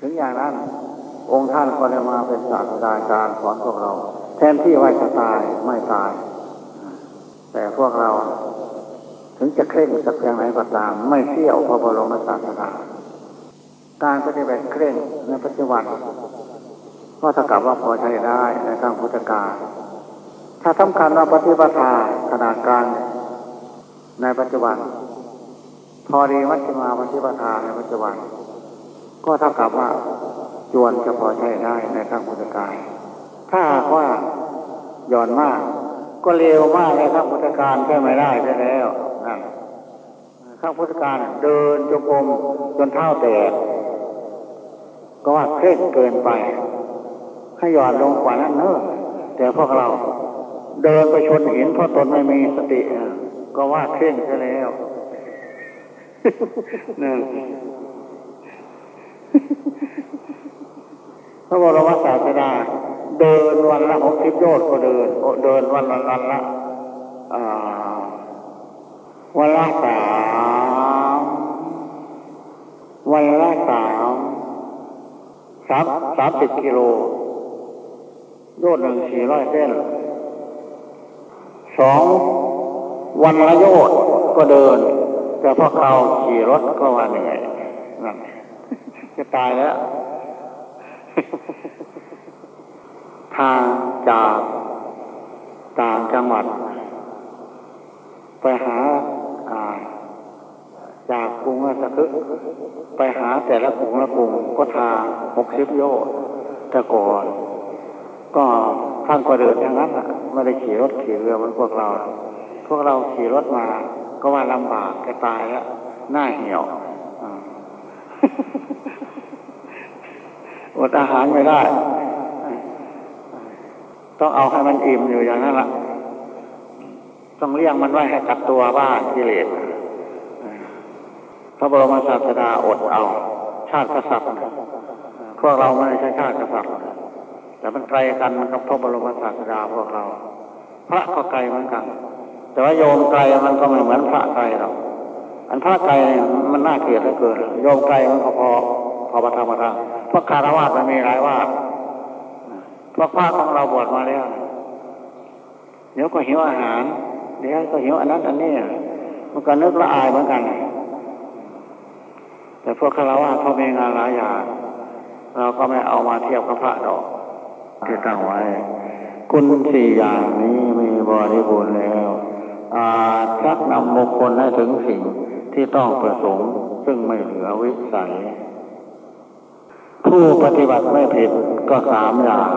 ถึงอย่างนั้น องค์ท่านก็ได้มาเป็นศาสตราจารย์สอนพวกเรา แทนที่ว่าจะตายไม่ตาย แต่พวกเรา ถึงจะเคร่งสักเพียงไหนก็ตาม ไม่เที่ยวพระบรมศาสดาการปฏิบัติเคร่งในปัจจุบันก็เท่ากับว่าพอใช้ได้ในทางพุทธการถ้าสำคัญว่าปฏิปทาขนาดกลางในปัจจุบัน พอดีมัชฌิมาปฏิปทาในปัจจุบัน ก็เท่ากับว่าจวนจะพอใช้ได้ในทางพุทธการถ้าหากว่าย่อนมาก ก็เร็วมากในทางพุทธการใช้ไม่ได้ใช่แล้วนั่นข้างพุทธการเดินจงกรมจนเท้าแตกก็ว่าเคร่งเกินไป ให้หย่อนลงกว่านั้นเนอะแต่พวกเราเดินไปชนหินเพราะตนไม่มีสติ ก็ว่าเคร่งใช่แล้วนั่น พระบรมศาสดาเดินวันละหกสิบโยชน์ก็เดินเดินวันละวันละวันละสามวันละสามสามสามสิบกิโลโยชน์หนึ่งสี่ร้อยเส้นสองวันละโยชน์ก็เดิน แต่พอเขาขี่รถก็ว่าเหนื่อย จะตายแล้วทางจากต่างจังหวัด ไปหาจากกรุงราชคฤห์ไปหาแต่ละกรุงละกรุงก็ทางหกสิบโยชน์แต่ก่อน ก็ท่านก็เดินอย่างนั้นไม่ได้ขี่รถขี่เรือเหมือนพวกเรา พวกเราขี่รถมาก็ว่าลำบากจะตายแล้วหน้าเหี่ยว อดอาหารไม่ได้ ต้องเอาให้มันอิ่มอยู่อย่างนั้นละต้องเลี้ยงมันไว้ให้กัดตัวบ้ากิเลสพระบรมศาสดาอดเอา ชาติกษัตริย์พวกเราไม่ใช่ชาติกษัตริย์แต่มันไกลกันมันกับพระบรมศาสดาพวกเรา พระก็ไกลเหมือนกัน แต่ว่าโยมไกลมันก็ไม่เหมือนพระไกลหรอกอันพระไกลมันน่าเกลียดเหลือเกินโยมไกลมันก็พอพอประทับประทัง พวกคารวะมันมีหลายว่าพวกพระของเราบวชมาแล้ว เดี๋ยวก็หิวอาหาร เดี๋ยวก็หิวอันนั้นอันนี้มันก็นึกละอายเหมือนกัน แต่พวกคารวะเขามีงานหลายอย่างเราก็ไม่เอามาเทียบกับพระดอกที่ตั้งไว้ คุณสี่อย่างนี้มีบริบูรณ์แล้ว อาชักนำบุคคลให้ถึงสิ่งที่ต้องประสงค์ ซึ่งไม่เหลือวิสัย ผู้ปฏิบัติไม่ผิดก็สามอย่าง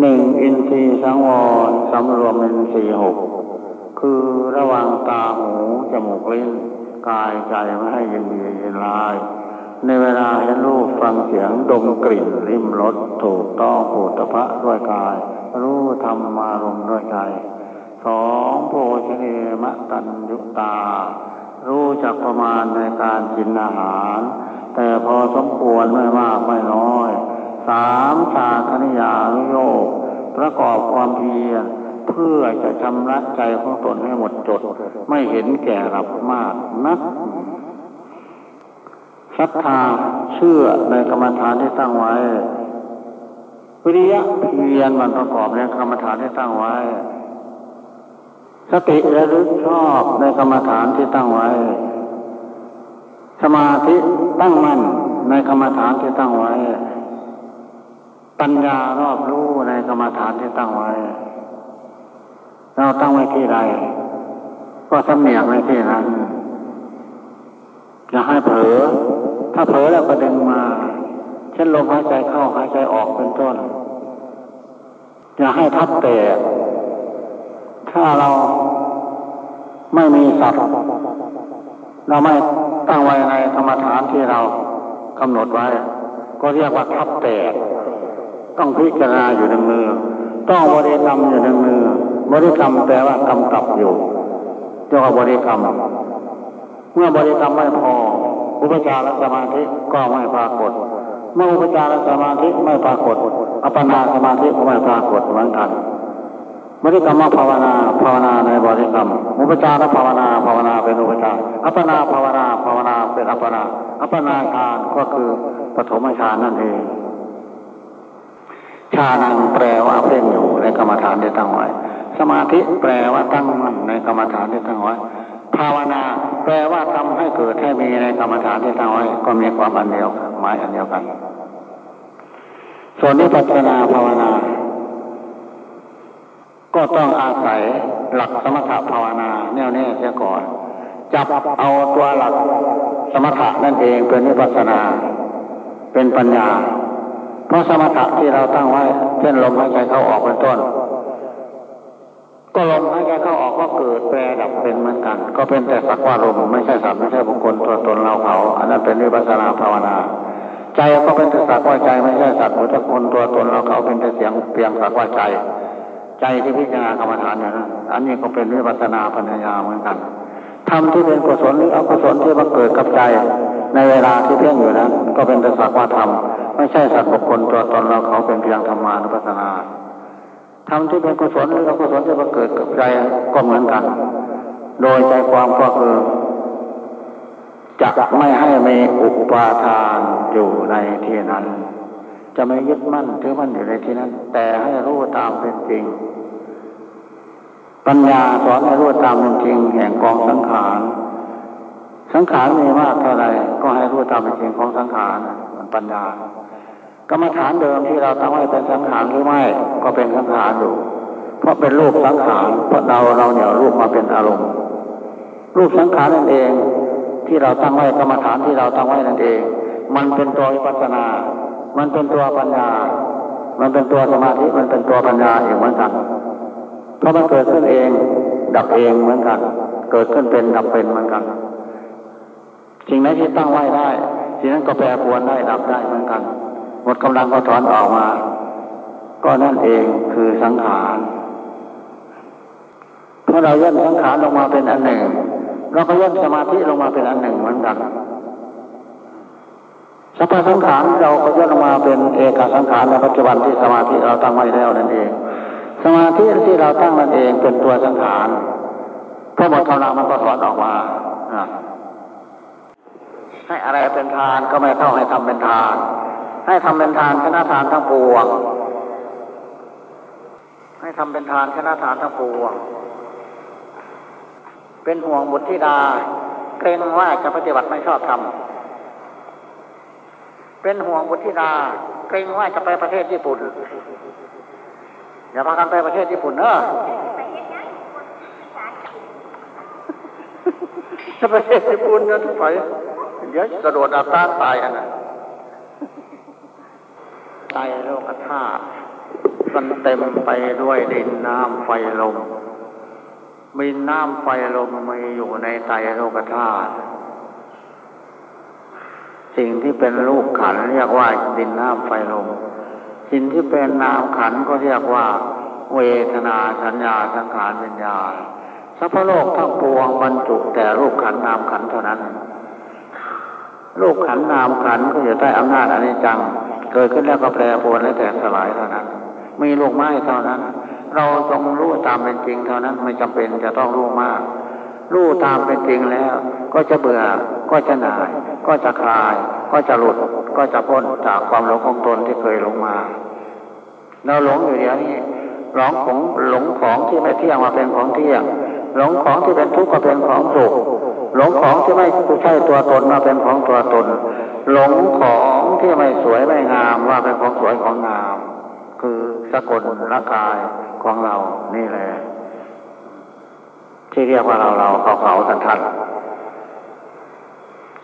หนึ่งอินทรีย์สังวรสำรวมอินทรีย์หกคือระวังตาหูจมูกลิ้นกายใจไม่ให้ยินดียินร้าย ในเวลาเห็นรูปฟังเสียงดมกลิ่นริมรสถูกต้องผูตพะด้วยกาย รู้ธรรมารมด้วยใจสองโภชเนมะตันยุตา รู้จักประมาณในการกินอาหาร แต่พอสมควรไม่มากไม่น้อย สามชาคณิยานุโยกประกอบความเพียรเพื่อจะชำระใจของตนให้หมดจด ไม่เห็นแก่รับมากนักศรัทธาเชื่อในกรรมฐานที่ตั้งไว้ วิริยะเพียรมันประกอบในกรรมฐานที่ตั้งไว้ สติระลึกชอบในกรรมฐานที่ตั้งไว้ สมาธิตั้งมั่นในกรรมฐานที่ตั้งไว้ ปัญญารอบรู้ในกรรมฐานที่ตั้งไว้ เราตั้งไว้ที่ใด ก็สำเนียกไว้ที่นั้นอย่าให้เผลอถ้าเผลอแล้วก็ดึงมา เช่นลมหายใจเข้าหายใจออกเป็นต้น อย่าให้ทับแตกถ้าเราไม่มีสัตว์เราไม่ ตั้งไว้ในธรรมฐานที่เรากำหนดไว้ ก็เรียกว่าทับแตกต้องพิจารณาอยู่ในมือ ต้องบริกรรมอยู่ในมือบริกรรมแปลว่ากำกับอยู่เรียกว่าบริกรรม เมื่อบริกรรมไม่พอ อุปจารสมาธิก็ไม่ปรากฏ เมื่ออุปจารสมาธิไม่ปรากฏ อัปปนาสมาธิก็ไม่ปรากฏเหมือนกัน บริกรรมภาวนาภาวนาในบริกรรมอุปจารภาวนาภาวนาเป็นอุปจารอัปนาภาวนาภาวนาเป็นอัปนาอัปนาฌานก็คือปฐมฌานนั่นเองฌานังแปลว่าเพ่งอยู่ในกรรมฐานที่ตั้งไว้ สมาธิแปลว่าตั้งมั่นในกรรมฐานที่ตั้งไว้ ภาวนา แปลว่าทำให้เกิดให้มีในกรรมฐานที่ตั้งไว้ ก็มีความอันเดียวหมายอันเดียวกัน ส่วนนี้ปัจนาภาวนา ก็ต้องอาศัยหลักสมถะภาวนาแน่วแน่เสียก่อน จับเอาตัวหลักสมถะนั่นเองเป็นนิพพานา เป็นปัญญา เพราะสมถะที่เราตั้งไว้เช่นลมหายใจเข้าออกเป็นต้น ก็ลมหายใจเข้าออกก็เกิดแปรดับเป็นเหมือนกัน ก็เป็นแต่สักว่าลมไม่ใช่สัตว์ไม่ใช่บุคคลตัวตนเราเขา อันนั้นเป็นวิปัสนาภาวนาใจก็เป็นแต่สักว่าใจไม่ใช่สัตว์บุคคลตัวตนเราเขาเป็นแต่เสียงเพียงสักว่าใจ ใจที่พิจารณากรรมฐานอย่างนั้นอันนี้ก็เป็นวิปัสนาปัญญาเหมือนกันทำที่เป็นกุศลหรืออกุศลที่มาเกิดกับใจ ในเวลาที่เพ่งอยู่นั้น ก็เป็นแต่สักว่าธรรมไม่ใช่สัตว์บุคคลตัวตนเราเขาเป็นเพียงธรรมานุปัสสนาทำที่เป็นกุศลหรืออกุศลที่มาเกิดกับใจก็เหมือนกัน โดยใจความก็คือจะไม่ให้มีอุปาทานอยู่ในที่นั้น จะไม่ยึดมั่นถือมั่นอยู่ในที่นั้น แต่ให้รู้ตามเป็นจริง ปัญญาสอนให้รู้ตามเป็นจริง แห่งกองสังขารสังขารมีมากเท่าไรก็ให้รู้ตามเป็นจริงของสังขารมันปัญญากรรมฐานเดิมที่เราตั้งไว้เป็นสังขารหรือไม่ ก็เป็นสังขารอยู่ เพราะเป็นรูปสังขารเพราะเราเราเนี่ยรูปมาเป็นอารมณ์ รูปสังขารนั่นเองที่เราตั้งไว้กรรมฐานที่เราตั้งไว้นั่นเอง มันเป็นตัววิปัสนา มันเป็นตัวปัญญา มันเป็นตัวสมาธิ มันเป็นตัวปัญญาเองเหมือนกัน เพราะมันเกิดขึ้นเอง ดับเองเหมือนกัน เกิดขึ้นเป็นดับเป็นเหมือนกัน สิ่งไหนที่ตั้งไว้ได้สิ่งนั้นก็แปรปรวนได้ดับได้เหมือนกัน หมดกำลังก็ถอนออกมา ก็นั่นเองคือสังขารเมื่อเราย่นสังขารลงมาเป็นอันหนึ่ง เราก็ย่นสมาธิลงมาเป็นอันหนึ่งเหมือนกัน สัพพสังขารเราก็ย่นมาเป็นเอกสังขารในปัจจุบันที่สมาธิเราตั้งไว้แล้วนั่นเอง สมาธิที่เราตั้งนั่นเองเป็นตัวสังขารพอหมดกำลังมันก็ถอนออกมาให้อะไรเป็นทานก็ไม่ต้องให้ทำเป็นทาน ให้ทำเป็นทานชนะทานทั้งปวง ให้ทำเป็นทานชนะทานทั้งปวง เป็นห่วงบุตรธิดาเกรงว่าจะปฏิบัติไม่ชอบทำ เป็นห่วงบุตรธิดาเกรงว่าจะไปประเทศญี่ปุ่นอย่าพากันไปประเทศญี่ปุ่นเนอะจะประเทศญี่ปุ่นนะทุกฝ่ายเดี๋ยวกระโดดอาบน้ำตายอันนั้นตายโลกธาตุมันเต็มไปด้วยดินน้ำไฟลมมีน้ำไฟลมมีอยู่ในไตโลกธาตุ สิ่งที่เป็นลูกขันเรียกว่าดินน้ำไฟลมสิ่งที่เป็นนามขันก็เรียกว่า เวทนาสัญญาสังขารวิญญาณสัพพโลกทั้งปวงบรรจุแต่รูปขันนามขันเท่านั้น รูปขันนามขันก็อยู่ใต้อำนาจอนิจจัง เกิดขึ้นแล้วก็แปรปรวนและแตกสลายเท่านั้น มีลูกไม้เท่านั้น เราต้องรู้ตามเป็นจริงเท่านั้นไม่จำเป็นจะต้องรู้มาก รู้ตามเป็นจริงแล้ว ก็จะเบื่อ ก็จะหน่าย ก็จะคลาย ก็จะหลุด ก็จะพ้นจากความหลงของตนที่เคยหลงมา เราหลงอยู่เดี๋ยวนี้หลงของหลงของที่ไม่เที่ยงมาเป็นของเที่ยง หลงของที่เป็นทุกข์ก็เป็นของสุขหลงของที่ไม่ใช่ตัวตนมาเป็นของตัวตน หลงของที่ไม่สวยไม่งามว่าเป็นของสวยของงาม คือสกุลร่างกายของเรานี่แหละ ที่เรียกว่าเราเราเขาเขาสันทัน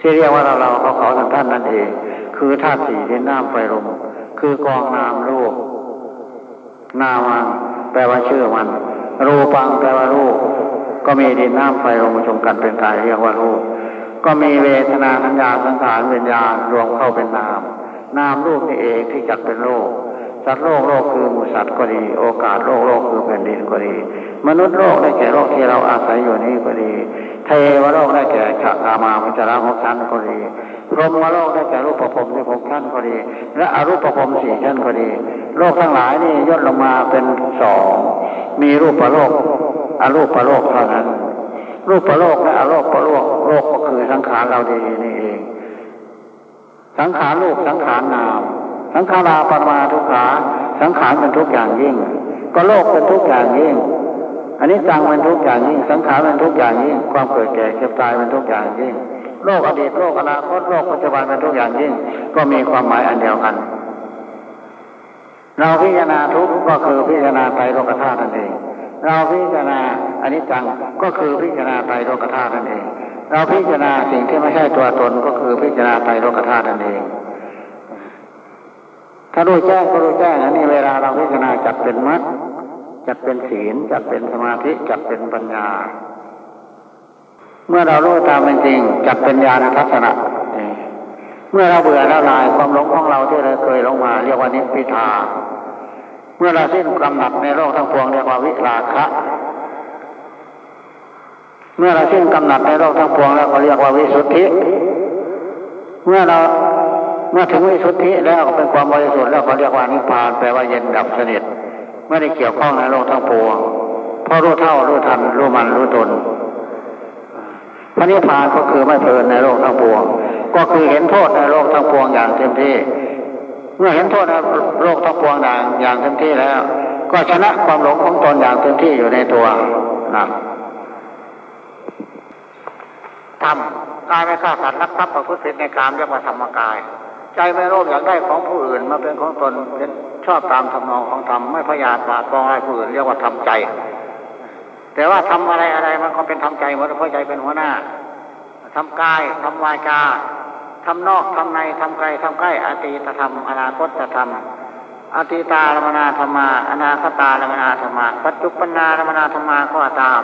ที่เรียกว่าเราเราเขาเขาสันทันนั่นเอง คือธาตุสี่ที่น้ำไฟลมคือกองนามรูปนามังแปลว่าชื่อมัน รูปังแปลว่ารูป ก็มีดินน้ำไฟลงมาชมกันเป็นกายเรียกว่ารูป ก็มีเวทนาสัญญาสังขารวิญญาณรวมเข้าเป็นนาม นามรูปนี่เองที่จัดเป็นโลก สัตว์โลกโลกคือมูสัตว์ก็ดี โอกาสโลกโลกคือแผ่นดินก็ดี มนุษย์โลกได้แก่โลกที่เราอาศัยอยู่นี้ก็ดีเทวโลกได้แก่ชะกามาพิจาราหกชั้นก็ดีพพรหมโลกได้แก่รูปประพรมที่หกชั้นก็ดี และอรูปประพรมสี่ชั้นก็ดี โลกทั้งหลายนี่ย่นลงมาเป็นสองมีรูปประโลกอรูปประโลกเท่านั้น รูปประโลกและอรูปประโลกโลกก็คือสังขารเราดีนี่เอง สังขารรูปสังขารนาม สังขาราปรมาทุกขา สังขารเป็นทุกอย่างยิ่ง ก็โลกเป็นทุกอย่างยิ่งอันนี้จังเป็นทุกอย่างยิ่ง สังขารเป็นทุกอย่างยิ่ง ความเกิดแก่เก็บตายเป็นทุกอย่างยิ่ง โลกอดีตโลกอนาคตโลกปัจจุบันเป็นทุกอย่างยิ่ง ก็มีความหมายอันเดียวกัน เราพิจารณาทุกก็คือพิจารณาไตรโลกธาตุนั่นเอง เราพิจารณาอนิจจังก็คือพิจารณาไตรโลกธาตุนั่นเอง เราพิจารณาสิ่งที่ไม่ใช่ตัวตนก็คือพิจารณาไตรโลกธาตุนั่นเอง ถ้ารู้แจ้งก็รู้แจ้งอันนี้เวลาเราพิจารณาจัดเป็นมัดจัดเป็นศีลจัดเป็นสมาธิจัดเป็นปัญญา เมื่อเรารู้ตามเป็นจริงจัดเป็นญาณทัศนะเมื่อเราเบื่อละลายความหลงของเราที่เราเคยหลงมาเรียกว่านิพพิทา เมื่อเราสิ้นกำหนัดในโลกทั้งปวงเรียกว่าวิราคะ เมื่อเราสิ้นกำหนัดในโลกทั้งปวงแล้วก็เรียกว่าวิสุทธิ เมื่อเรา เมื่อถึงวิสุทธิแล้วเป็นความบริสุทธิ์แล้วก็เรียกว่านิพพานแปลว่าเย็นดับสนิทไม่ได้เกี่ยวข้องในโลกทั้งปวงเพราะรู้เท่ารู้ทันรู้มันรู้ตนพระนิพพานก็คือไม่เพลินในโลกทั้งปวง ก็คือเห็นโทษในโลกทั้งปวงอย่างเต็มที่ เมื่อเห็นโทษในโลกทั้งปวงอย่างอย่างเต็มที่แล้ว ก็ชนะความหลงของตนอย่างเต็มที่อยู่ในตัวนะทำกายไม่ฆ่าสัตว์รักทรัพย์ประพฤติในกามเรียกว่าธรรมกาย ใจไม่โลภอยากได้ของผู้อื่นมาเป็นของตนเป็นชอบตามทำนองของธรรมไม่พยาบาทปองอะไรผู้อื่นเรียกว่าทำใจ แต่ว่าทำอะไรอะไรมันก็เป็นทำใจหมดเพราะใจเป็นหัวหน้าทำกายทำวาจาทำนอกทำในทำไกลทำใกล้อตีตธรรมอนาคตธรรมอตีตารมนาธรรมา อนาคตารมนาธรรมา ปัจจุปนารมนาธรรมาก็ตาม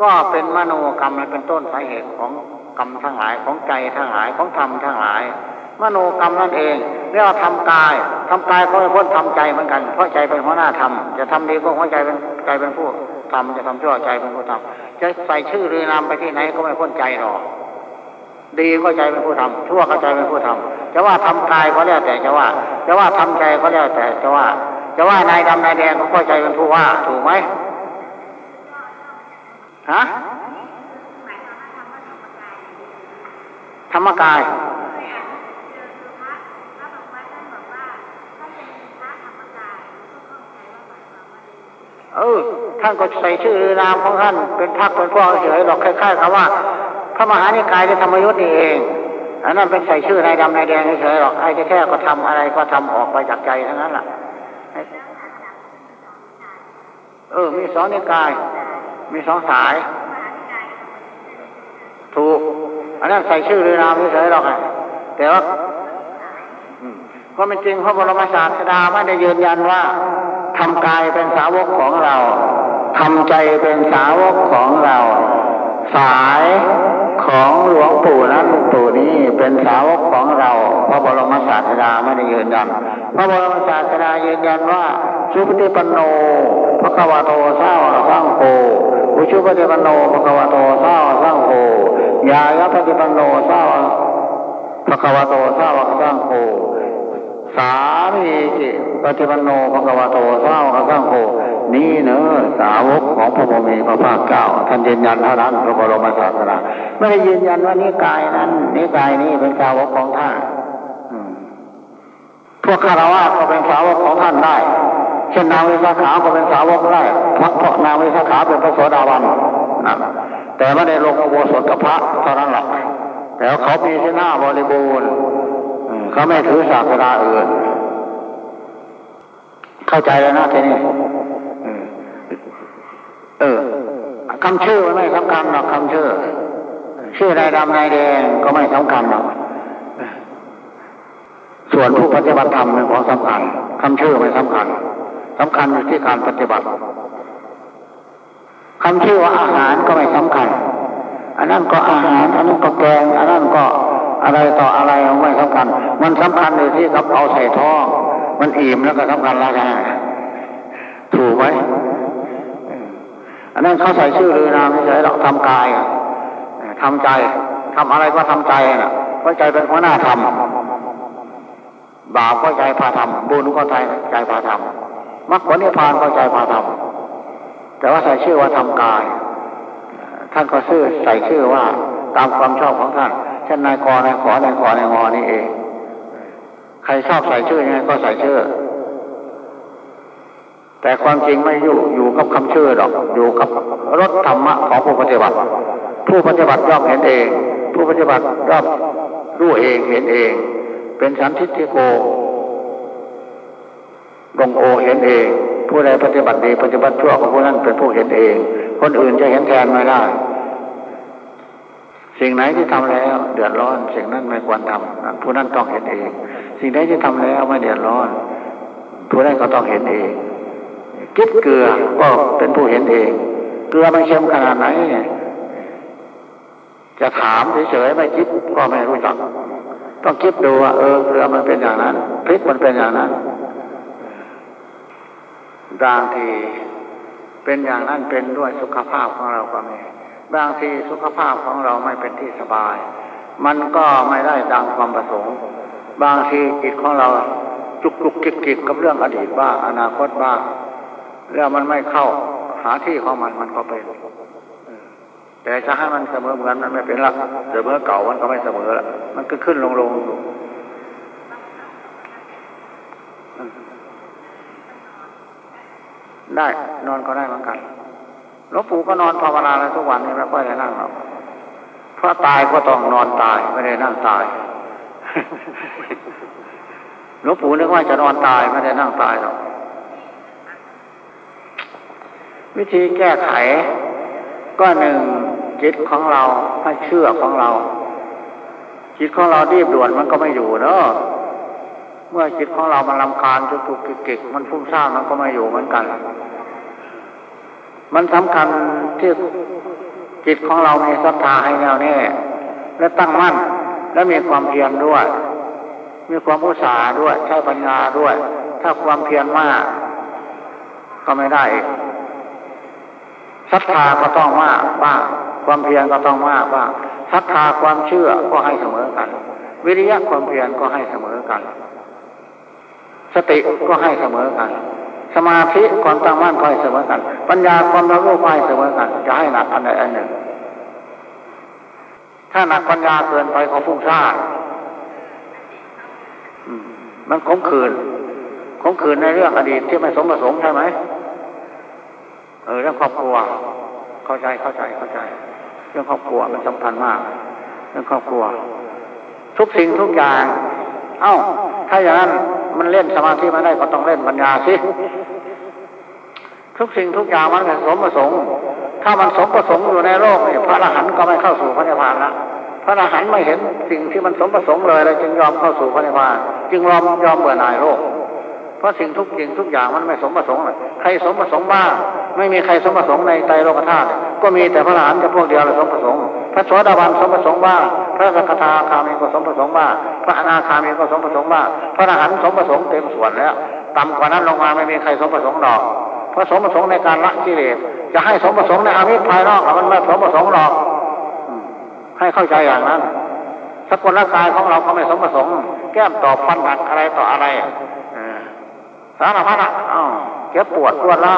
ก็เป็นมโนกรรมเป็นต้นสาเหตุของกรรมทั้งหลายของใจทั้งหลายของธรรมทั้งหลาย มโนกรรมนั่นเองเรียกว่าทำกายทำกายก็ไม่พ้นทำใจเหมือนกัน เพราะใจเป็นหัวหน้าทำจะทำดีก็หัวใจเป็นใจเป็นผู้ทำจะทำชั่วใจเป็นผู้ทำจะใส่ชื่อหรือนามไปที่ไหนก็ไม่พ้นใจหรอกดีก็ใจเป็นผู้ทำชั่วก็ใจเป็นผู้ทำจะว่าทำกายก็แล้วแต่จะว่า จะว่าทำใจก็แล้วแต่จะว่า จะว่านายดำนายแดงก็ใจเป็นผู้ว่าถูกไหมฮะธรรมกาย เออ ท่านก็ใส่ชื่อนามของท่านเป็นพักเป็นพวกเฉยหรอกคล้ายๆคำว่า พระมหานิกายในธรรมยุทธ์นี่เองอันนั้นเป็นใส่ชื่อนายดำนายแดงเฉยหรอกไอ้แค่ก็ทำอะไรก็ทำออกไปจากใจทั้งนั้นแหละเออ มีสองนิกาย มีสองสาย ถูก อันนั้นใส่ชื่อหรือนามเฉยหรอกแต่ว่าก็เป็นจริงพระบรมศาสดาไม่ได้ยืนยันว่า ทำกายเป็นสาวกของเราทำใจเป็นสาวกของเรา สายของหลวงปู่นั้นปู่นี้เป็นสาวกของเรา พระบรมศาสดาไม่ได้ยืนยันพระบรมศาสดายืนยันว่าสุปฏิปันโนพระกวาโตเศร้าสร้างโกอุชุปฏิปันโนพระกวาโตเศร้าสร้างโกยายะปฏิปันโนเศร้าพระกวาโตเศร้าสร้างโก สามีจิปฏิปันโนภควาโตเศร้าข้างโคนี่เนอสาวกของพระโมมีพระภาคเก่าท่านยืนยันเท่านั้นพระบรมศาสดาไม่ได้ยืนยันว่านิกายนั้นนิกายนี้เป็นสาวกของท่านพวกคารวะก็เป็นสาวกของท่านได้เช่นนางวิสาขาก็เป็นสาวกได้พระเพราะนางวิสาขาเป็นพระโสดาบันนะแต่ไม่ได้ลงอโวสถกับพระเท่านั้นหรอกแต่เขามีที่หน้าบริบูรณ์ เขาไม่ถือศาสนาอื่น เข้าใจแล้วนะทีนี้เออคำชื่อไม่สำคัญหรอกคำชื่อ ชื่อนายดำนายแดงก็ไม่สำคัญหรอกส่วนผู้ปฏิบัติธรรมเป็นของสำคัญคำชื่อไม่สำคัญสำคัญอยู่ที่การปฏิบัติคำชื่อว่าอาหารก็ไม่สำคัญ อันนั้นก็อาหาร อันนั้นก็แกง อันนั้นก็ อะไรต่ออะไรไม่สำคัญ มันสำคัญอยู่ที่กับเอาใส่ท้องมันอิ่มแล้วก็สำคัญแล้วกันถูกไหมอันนั้นเขาใส่ชื่อหรือนามไม่ใช่หรอกทำกายทำใจทำอะไรก็ทำใจน่ะเพราะใจเป็นหัวหน้าทำบาปก็ใจพาทำบุญก็ใจใจพาทำมรรคผลนิพพานก็ใจพาทำแต่ว่าใส่ชื่อว่าทำกาย ท่านก็ชื่อใส่ชื่อว่าตามความชอบของท่าน เช่นนายกนายขอนายขอนายงอนี่เอง ใครชอบใส่ชื่อยังไงก็ใส่ชื่อ แต่ความจริงไม่อยู่อยู่กับคำชื่อหรอกอยู่กับรถธรรมะของผู้ปฏิบัติ ผู้ปฏิบัติย่อมเห็นเอง ผู้ปฏิบัติย่อมรู้เองเห็นเอง เป็นสันทิฏฐิโกลงโอเห็นเอง ผู้ใดปฏิบัติดีปฏิบัติชั่วของผู้นั้นเป็นผู้เห็นเอง คนอื่นจะเห็นแทนไม่ได้ สิ่งไหนที่ทำแล้ว เดือดร้อน สิ่งนั้นไม่ควรทำผู้นั้นต้องเห็นเอง สิ่งไหนที่ทำแล้วไม่เดือดร้อน ผู้นั้นก็ต้องเห็นเองกิ๊บเกลือก็เป็นผู้เห็นเอง เกลือมันเค็มขนาดไหนจะถามเฉยๆไม่คิดก็ไม่รู้จัก ต้องคิดดูว่าเออเกลือมันเป็นอย่างนั้นพริกมันเป็นอย่างนั้นบางทีเป็นอย่างนั้นเป็นด้วยสุขภาพของเราก็มี บางทีสุขภาพของเราไม่เป็นที่สบาย มันก็ไม่ได้ดังความประสงค์ บางทีจิตของเราจุกจุกจิกจิกกับเรื่องอดีตบ้างอนาคตบ้างแล้วมันไม่เข้าหาที่ของมันมันก็เป็นแต่จะให้มันเสมอเหมือนมันไม่เป็นละเสมอเก่ามันก็ไม่เสมอละมันก็ขึ้นลงลงอยู่ได้นอนก็ได้เหมือนกัน หลวงปู่ก็นอนภาวนาแล้วทุกวันนี้ไม่ค่อยได้นั่งหรอกเพราะตายก็ต้องนอนตายไม่ได้นั่งตายหลวงปู่นึกว่าจะนอนตายไม่ได้นั่งตายหรอกวิธีแก้ไข ก็หนึ่งจิตของเราให้เชื่อของเรา จิตของเรารีบด่วนมันก็ไม่อยู่เนาะเมื่อจิตของเรามันลำคาญจุกจุกกิกมันฟุ้งซ่านมันก็ไม่อยู่เหมือนกัน มันสำคัญที่จิตของเรามีศรัทธาให้แน่วแน่และตั้งมั่น และมีความเพียรด้วย มีความอุตสาห์ด้วย ใช้ปัญญาด้วย ถ้าความเพียรมาก ก็ไม่ได้ศรัทธาก็ต้องมากบ้างความเพียรก็ต้องมากบ้างศรัทธาความเชื่อก็ให้เสมอกัน วิริยะความเพียรก็ให้เสมอกัน สติก็ให้เสมอกัน สมาธิความตั้งมั่นก็ให้เสมอกัน ปัญญาความรู้ก็ให้เสมอกันจะให้หนักอันใดอันหนึ่ง ถ้าหนักปัญญาเกินไปก็ฟุ้งซ่านมันคงคืนคงคืนในเรื่องอดีตที่ไม่สมประสงค์ใช่ไหมเออเรื่องครอบครัว เข้าใจเข้าใจเข้าใจ เรื่องครอบครัวมันสำคัญมาก เรื่องครอบครัว ทุกสิ่งทุกอย่าง เอ้า ถ้าอย่างนั้น มันเล่นสมาธิมาได้ก็ต้องเล่นปัญญาสิทุกสิ่งทุกอย่างมันเป็นสมประสงค์ถ้ามันสมประสงค์อยู่ในโลกนี่พระอรหันต์ก็ไม่เข้าสู่พระนิพพานละพระอรหันต์ไม่เห็นสิ่งที่มันสมประสงค์เลยเลยจึงยอมเข้าสู่พระนิพพาน จึงยอมยอมเบื่อหน่ายโลก เพราะสิ่งทุกสิ่งทุกอย่างมันไม่สมประสงค์ใครสมประสงค์บ้าง ไม่มีใครสมประสงค์ในใจโลกธาตุก็มีแต่พระอรหันต์จะพวกเดียวเลยสมประสงค์พระโสดาบันสมประสงค์บ้างพระสกทาคามีก็สมประสงค์บ้างพระอนาคามีก็สมประสงค์บ้างพระอรหันต์สมประสงค์เต็มส่วนแล้วต่ำกว่านั้นลงมาไม่มีใครสมประสงค์ดอกพระสมประสงค์ในการละกิเลสจะให้สมประสงค์ในอามิภายนอกมันไม่สมประสงค์หรอกให้เข้าใจอย่างนั้นสกุลร่างกายของเราเขาไม่สมประสงค์ แก้มตอบฟันหักอะไรต่ออะไรสารพัดอะเจ็บปวดปวดเล่า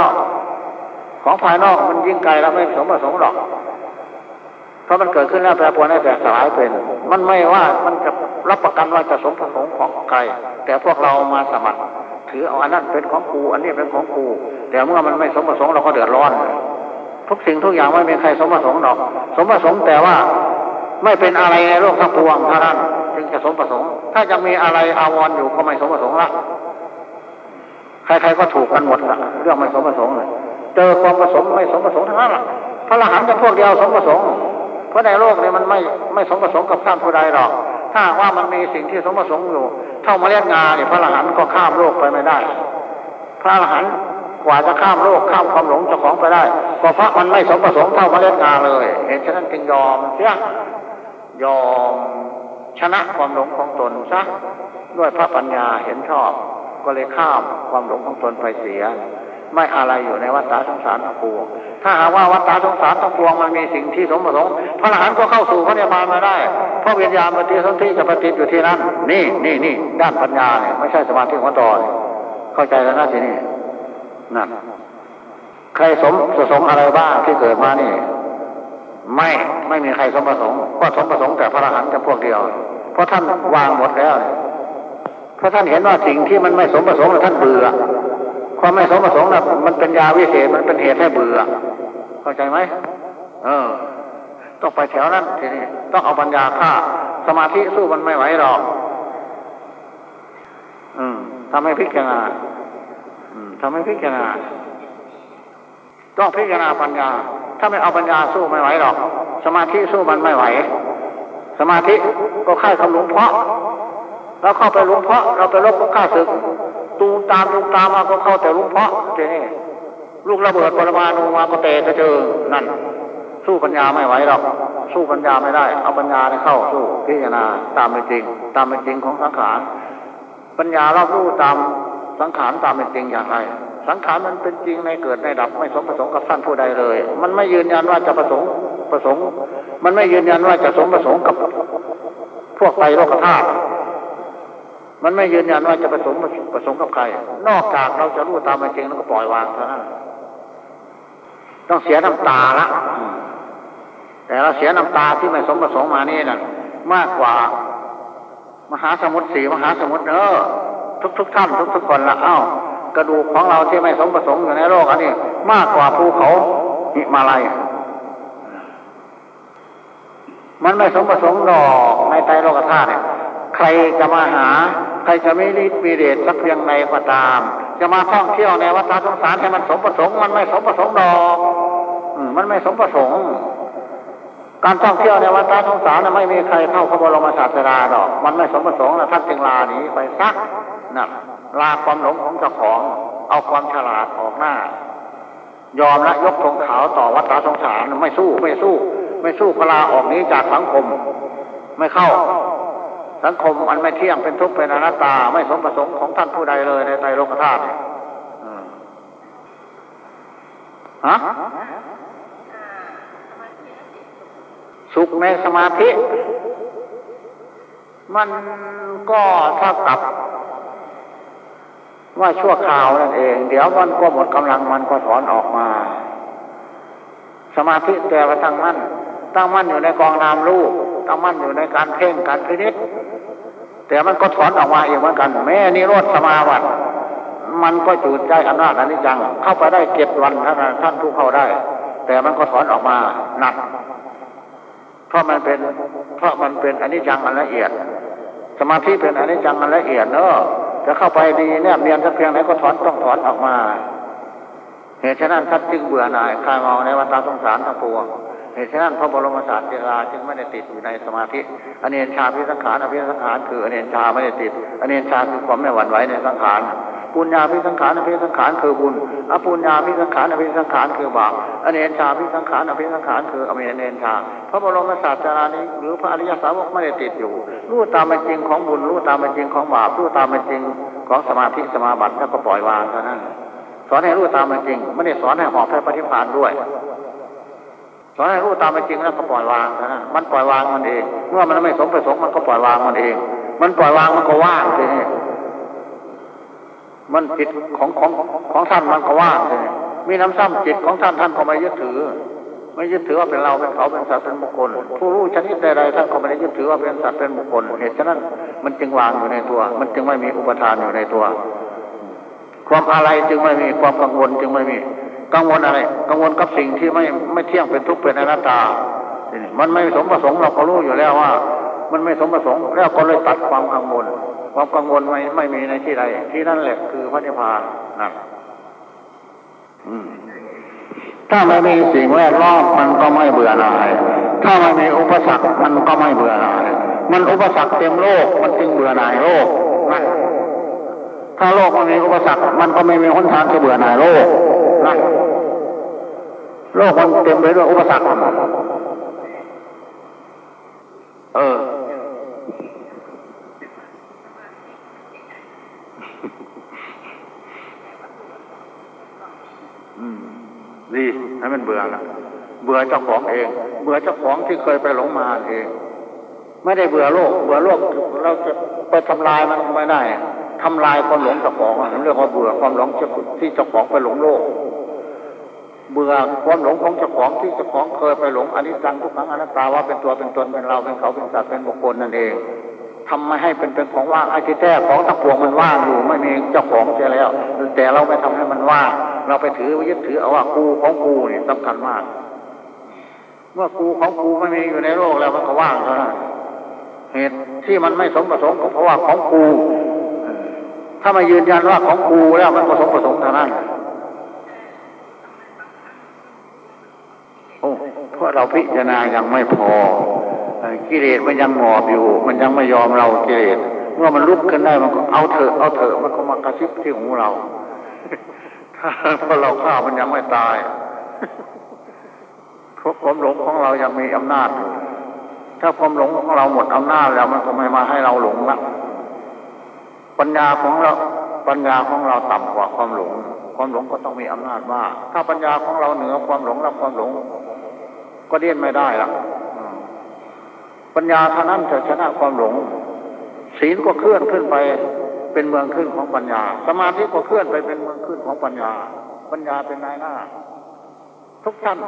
ของภายนอกมันยิ่งไกลแล้วไม่สมประสงค์หรอก เพราะมันเกิดขึ้นแล้วแปรปรวนให้แตกสลายเป็น มันไม่ว่ามันจะรับประกันว่าจะสมประสงค์ของใคร แต่พวกเรามาสมัครถือเอาอันนั้นเป็นของกูอันนี้เป็นของกูแต่เมื่อมันไม่สมประสงค์เราก็เดือดร้อน ทุกสิ่งทุกอย่างไม่มีใครสมประสงค์หรอก สมประสงค์แต่ว่าไม่เป็นอะไรในโลกทั้งปวงเท่านั้นจึงจะสมประสงค์ ถ้าจะมีอะไรอาวรอยู่ก็ไม่สมประสงค์ละใครๆก็ถูกกันหมดละเรื่องไม่สมประสงค์เลย เจอความประสงค์ไม่สมประสงค์ทั้งนั้นพระอรหันต์จะพวกเดียวสมประสงค์เพราะในโลกนี้มันไม่ไม่สมประสงค์กับท่านผู้ใดหรอก ถ้าว่ามันมีสิ่งที่สมประสงค์อยู่ เท่ามาเลียงาเนี่ยพระอรหันต์ก็ข้ามโลกไปไม่ได้ พระอรหันต์กว่าจะข้ามโลกข้ามความหลงเจ้าของไปได้ก็พระมันไม่สมประสงค์เท่ามาเลียงาเลย เห็นฉะนั้นจึงยอมเสียยอมชนะความหลงของตนซะด้วยพระปัญญาเห็นชอบ ก็เลยข้ามความหลงของตนไปเสีย ไม่อะไรอยู่ในวัฏฏะสงสารทั้งปวง ถ้าหากว่าวัฏฏะสงสารทั้งปวงมันมีสิ่งที่สมประสงค์พระอรหันต์ก็เข้าสู่พระนิพพานมาได้ เพราะวิญญาณปฏิสนธิจะปฏิอยู่ที่นั้นนี่นี่นี่ด้านปัญญาเนี่ยไม่ใช่สมาธิของตอนเข้าใจแล้วนะทีนี้นั่นใครสมประสงค์อะไรบ้างที่เกิดมานี่ ไม่ไม่มีใครสมประสงค์ก็สมประสงค์แต่พระอรหันต์จะพวกเดียว เพราะท่านวางหมดแล้วเพราะท่านเห็นว่าสิ่งที่มันไม่สมประสงค์ท่านเบื่อ ความไม่สมประสงค์นะมันเป็นยาวิเศษมันเป็นเหตุให้เบื่อ เข้าใจไหมเออ ต้องไปแถวนั้นทีนี้ต้องเอาปัญญาฆ่า สมาธิสู้มันไม่ไหวหรอกอืมทำให้พิจารณาอืมทำให้พิจารณาต้องพิจารณาปัญญา ถ้าไม่เอาปัญญาสู้ไม่ไหวหรอก สมาธิสู้มันไม่ไหว สมาธิก็ค่ายคำหลวงเพาะเราเข้าไปหลวงเพาะเราไปรบก็ฆ่าศึก ตูมตามตูมตามมาก็เข้าแต่ลวงเพาะทีนี้ลูกระเบิดปรมาณูมาก็เตะกระเจิงนั่น สู้ปัญญาไม่ไหวหรอก สู้ปัญญาไม่ได้ เอาปัญญาเข้าสู้พิจารณาตามเป็นจริง ตามเป็นจริงของสังขารปัญญารอบรู้ตามสังขารตามเป็นจริงอย่างไรสังขารมันเป็นจริงในเกิดในดับไม่สมประสงค์กับท่านผู้ใดเลย มันไม่ยืนยันว่าจะประสงค์ประสงค์ มันไม่ยืนยันว่าจะสมประสงค์กับพวกไตรโลกธาตุ มันไม่ยืนยันว่าจะประสงค์ประสงค์กับใคร นอกจากเราจะรู้ตามเป็นจริงแล้วก็ปล่อยวางเท่านั้นต้องเสียน้ำตาละแต่เราเสียน้ำตาที่ไม่สมประสงค์มานี่นั่นมากกว่า มหาสมุทรสีมหาสมุทรเนอทุกทุกท่านทุกทุกคนละเอ้ากระดูกของเราที่ไม่สมประสงค์อยู่ในโลกอันนี้ มากกว่าภูเขาหิมาลัยมันไม่สมประสงค์หรอกในใจโลกธาตุเนี่ยใครจะมาหา ใครจะไม่รีดมีเดชสักเพียงในก็ตาม จะมาท่องเที่ยวในวัฏสงสารให้มันสมประสงค์มันไม่สมประสงค์ดอกมันไม่สมประสงค์ การท่องเที่ยวในวัฏสงสารไม่มีใครเข้าพระบรมศาสดาดอก มันไม่สมประสงค์นะท่านจึงลาหนีไปซักนะลาความหลงของเจ้าของ เอาความฉลาดออกหน้า ยอมละยกธงขาวต่อวัฏสงสารไม่สู้ไม่สู้ ไม่สู้ก็ลาออกนี้จากสังคม ไม่เข้า สังคมมันไม่เที่ยงเป็นทุกข์เป็นอนัตตา ไม่สมประสงค์ของท่านผู้ใดเลยในไตรโลกธาตุฮะสุขในสมาธิ มันก็เท่ากับ ว่าชั่วคราวนั่นเอง เดี๋ยวมันก็หมดกำลังมันก็ถอนออกมา สมาธิแต่ว่าตั้งมั่นตั้งมั่นอยู่ในกองนามรูปตั้งมั่นอยู่ในการเพ่งการพินิจ แต่มันก็ถอนออกมาเองเหมือนกัน แม่นิโรธสมาบัติมันก็จูดใจอำนาจอนิจจัง เข้าไปได้เจ็ดวันท่านท่านผู้เข้าได้ แต่มันก็ถอนออกมาหนักเพราะมันเป็นเพราะมันเป็นอนิจจังอันละเอียด สมาธิเป็นอนิจจังอันละเอียดเนอะจะเข้าไปดีเนี่ยเรียนสักเพียงไหนก็ถอนต้องถอนออกมา เหตุฉะนั้นท่านจึงเบื่อหน่ายคลายมองในวัฏสงสารทั้งปวง เหตุฉะนั้นพระบรมศาสดาจึงไม่ได้ติดอยู่ในสมาธิอเนนชาพิสังขารอภิสังขารคืออเนนชาไม่ได้ติดอเนนชาคือความไม่หวั่นไหวในสังขารปุญญาพิสังขารอภิสังขารคือบุญอปุญญาพิสังขารอภิสังขารคือบาปอเนนชาพิสังขารอภิสังขารคืออเมเนนชาพระบรมศาสดานี้หรือพระอริยสาวกไม่ได้ติดอยู่รู้ตามเป็นจริงของบุญรู้ตามเป็นจริงของบาปรู้ตามเป็นจริงของสมาธิสมาบัติแล้วก็ปล่อยวางเท่านั้นสอนให้รู้ตามเป็นจริงไม่ได้สอนให้หอบให้ปฏิภาณด้วย สอนให้รู้ตามเป็นจริงแล้วก็ปล่อยวางนะมันปล่อยวางมันเอง เมื่อมันไม่สมประสงค์มันก็ปล่อยวางมันเอง มันปล่อยวางมันก็ว่างเลยมันจิตของของของท่านมันก็ว่างเลยมีน้ำซ้ำจิตของท่านท่านก็ไม่ยึดถือ ไม่ยึดถือว่าเป็นเราเป็นเขาเป็นสัตว์เป็นบุคคล ผู้รู้ชนิดใดๆท่านก็ไม่ได้ยึดถือว่าเป็นสัตว์เป็นบุคคลเหตุฉะนั้นมันจึงวางอยู่ในตัว มันจึงไม่มีอุปทานอยู่ในตัว ความอะไรจึงไม่มีความกังวลจึงไม่มี กังวลอะไร กังวลกับสิ่งที่ไม่ไม่เที่ยงเป็นทุกข์เป็นอนัตตามันไม่สมประสงค์เราก็รู้อยู่แล้วว่า มันไม่สมประสงค์แล้วก็เลยตัดความกังวล ความกังวลไม่ไม่มีในที่ใดที่นั่นแหละคือพระนิพพานนะถ้าไม่มีสิ่งแวดล้อมมันก็ไม่เบื่อหน่าย ถ้าไม่มีอุปสรรคมันก็ไม่เบื่อหน่าย มันอุปสรรคเต็มโลกมันจึงเบื่อหน่ายโลกนะถ้าโลกมันมีอุปสรรค มันก็ไม่มีหนทางจะเบื่อหน่ายโลก นะโลกมันเต็มไปด้วยอุปสรรคเออดีให้มันเบื่อละเบื่อเจ้าของเอง เบื่อเจ้าของที่เคยไปหลงมาเอง ไม่ได้เบื่อโลก เบื่อโลกเราจะไปทำลายมันไม่ได้ ทำลายความหลงเจ้าของนั่นเรียกว่าเบื่อความหลงที่เจ้าของไปหลงโลก เบื่อความหลงของเจ้าของที่เจ้าของเคยไปหลงอนิจจังทุกครั้งอนัตตาว่าเป็นตัวเป็นตนเป็นเราเป็นเขาเป็นสัตว์เป็นบุคคลนั่นเองทำไม่ให้เป็นเป็นของว่างไอ้ที่แท้ของทั้งปวงมันว่างอยู่ไม่มีเจ้าของเสียแล้ว แต่เราไม่ทำให้มันว่างเราไปถือยึดถือเอาว่ากูของกูนี่สำคัญมาก เมื่อกูของกูไม่มีอยู่ในโลกแล้วมันก็ว่างเท่านั้นเหตุที่มันไม่สมประสงค์ก็เพราะว่าของกู ถ้ามายืนยันว่าของกูแล้วมันประสมประสงค์เท่านั้นโอ้เพราะเราพิจารณายังไม่พอกิเลสมันยังหมอบอยู่ มันยังไม่ยอมเรากิเลสเมื่อมันลุกขึ้นได้มันก็เอาเถอะเอาเถอะมันก็มากระซิบที่หูเราถ้าเพราะเราฆ่ามันยังไม่ตายพราะความหลงของเรายังมีอำนาจอยู่ถ้าความหลงของเราหมดอำนาจแล้วมันก็ไม่มาให้เราหลงละ ปัญญาของเราปัญญาของเราต่ำกว่าความหลง ความหลงก็ต้องมีอำนาจมาก ถ้าปัญญาของเราเหนือความหลงและความหลง ก็เดี้ยนไม่ได้ละปัญญาเท่านั้นจะชนะความหลง ศีลก็เคลื่อนขึ้นไปเป็นเมืองขึ้นของปัญญา สมาธิก็เคลื่อนไปเป็นเมืองขึ้นของปัญญา ปัญญาเป็นนายหน้า ทุกชั้น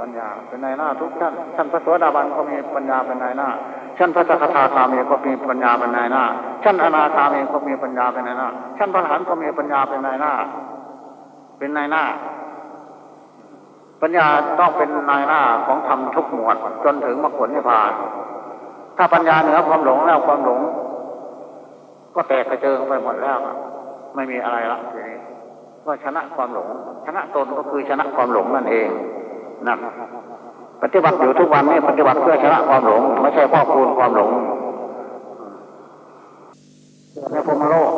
ปัญญาเป็นนายหน้า ทุกชั้นชั้นพระสวสดาบันก็มีปัญญาเป็นนายหน้า ชั้นพระสกทาคามีก็มีปัญญาเป็นนายหน้า ชั้นอนาคามีก็มีปัญญาเป็นนายหน้า ชั้นพระหันก็มีปัญญาเป็นนายหน้า เป็นนายหน้า ปัญญาต้องเป็นนายหน้าของธรรมทุกหมวดจนถึงมรรคผลนิพพาน ถ้าปัญญาเหนือความหลงแล้วความหลง ก็แตกกระเจิงไปหมดแล้ว ไม่มีอะไรละทีนี้ก็ชนะความหลง ชนะตนก็คือชนะความหลงนั่นเองนั่น ปฏิบัติอยู่ทุกวันนี้ปฏิบัติเพื่อชนะความหลง ไม่ใช่พ่อคูณความหลงในพมโลก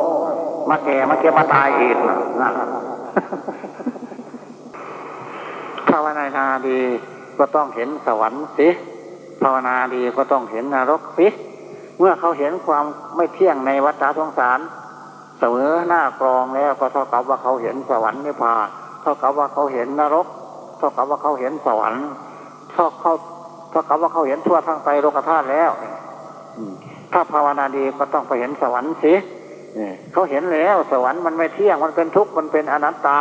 มาแก่มาเก็บมาตายอีกนะภาวนาดีก็ต้องเห็นสวรรค์สิภาวนาดีก็ต้องเห็นนรกสิเมื่อเขาเห็นความไม่เที่ยงในวัฏสงสาร เสมอหน้ากรองแล้วก็เท่ากับว่าเขาเห็นสวรรค์นิพพานเท่ากับว่าเขาเห็นนรก เท่ากับว่าเขาเห็นสวรรค์ เท่าเขาเท่ากับว่าเขาเห็นทั่วทั้งไตโลกธาตุแล้วถ้าภาวนาดีก็ต้องไปเห็นสวรรค์สิเขาเห็นแล้วสวรรค์มันไม่เที่ยงมันเป็นทุกข์มันเป็นอนัตตา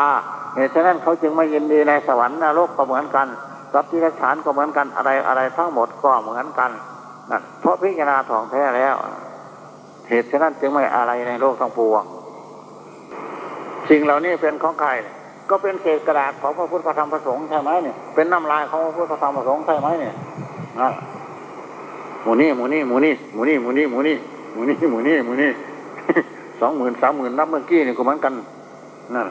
เหตุฉะนั้นเขาจึงไม่ยินดีในสวรรค์นรกก็เหมือนกันสัตว์ที่รักษานก็เหมือนกันอะไรอะไรทั้งหมดก็เหมือนกันนะเพราะพิจารณาถ่องแท้แล้ว เหตุฉะนั้นจึงไม่อะไรในโลกทั้งปวง สิ่งเหล่านี้เป็นของใคร ก็เป็นเศษกระดาษของพระพุทธธรรมประสงค์ใช่ไหมเนี่ยเป็นน้ำลายของพระพุทธธรรมประสงค์ใช่ไหมเนี่ยนะหมูนี่หมูนี่หมูนี่หมูนี่หมูนี่หมูนี่หมูนี่หมูนี่หมูนี่สองหมื่นสามหมื่นนับเมื่อกี้นี่ก็เหมือนกันนั่น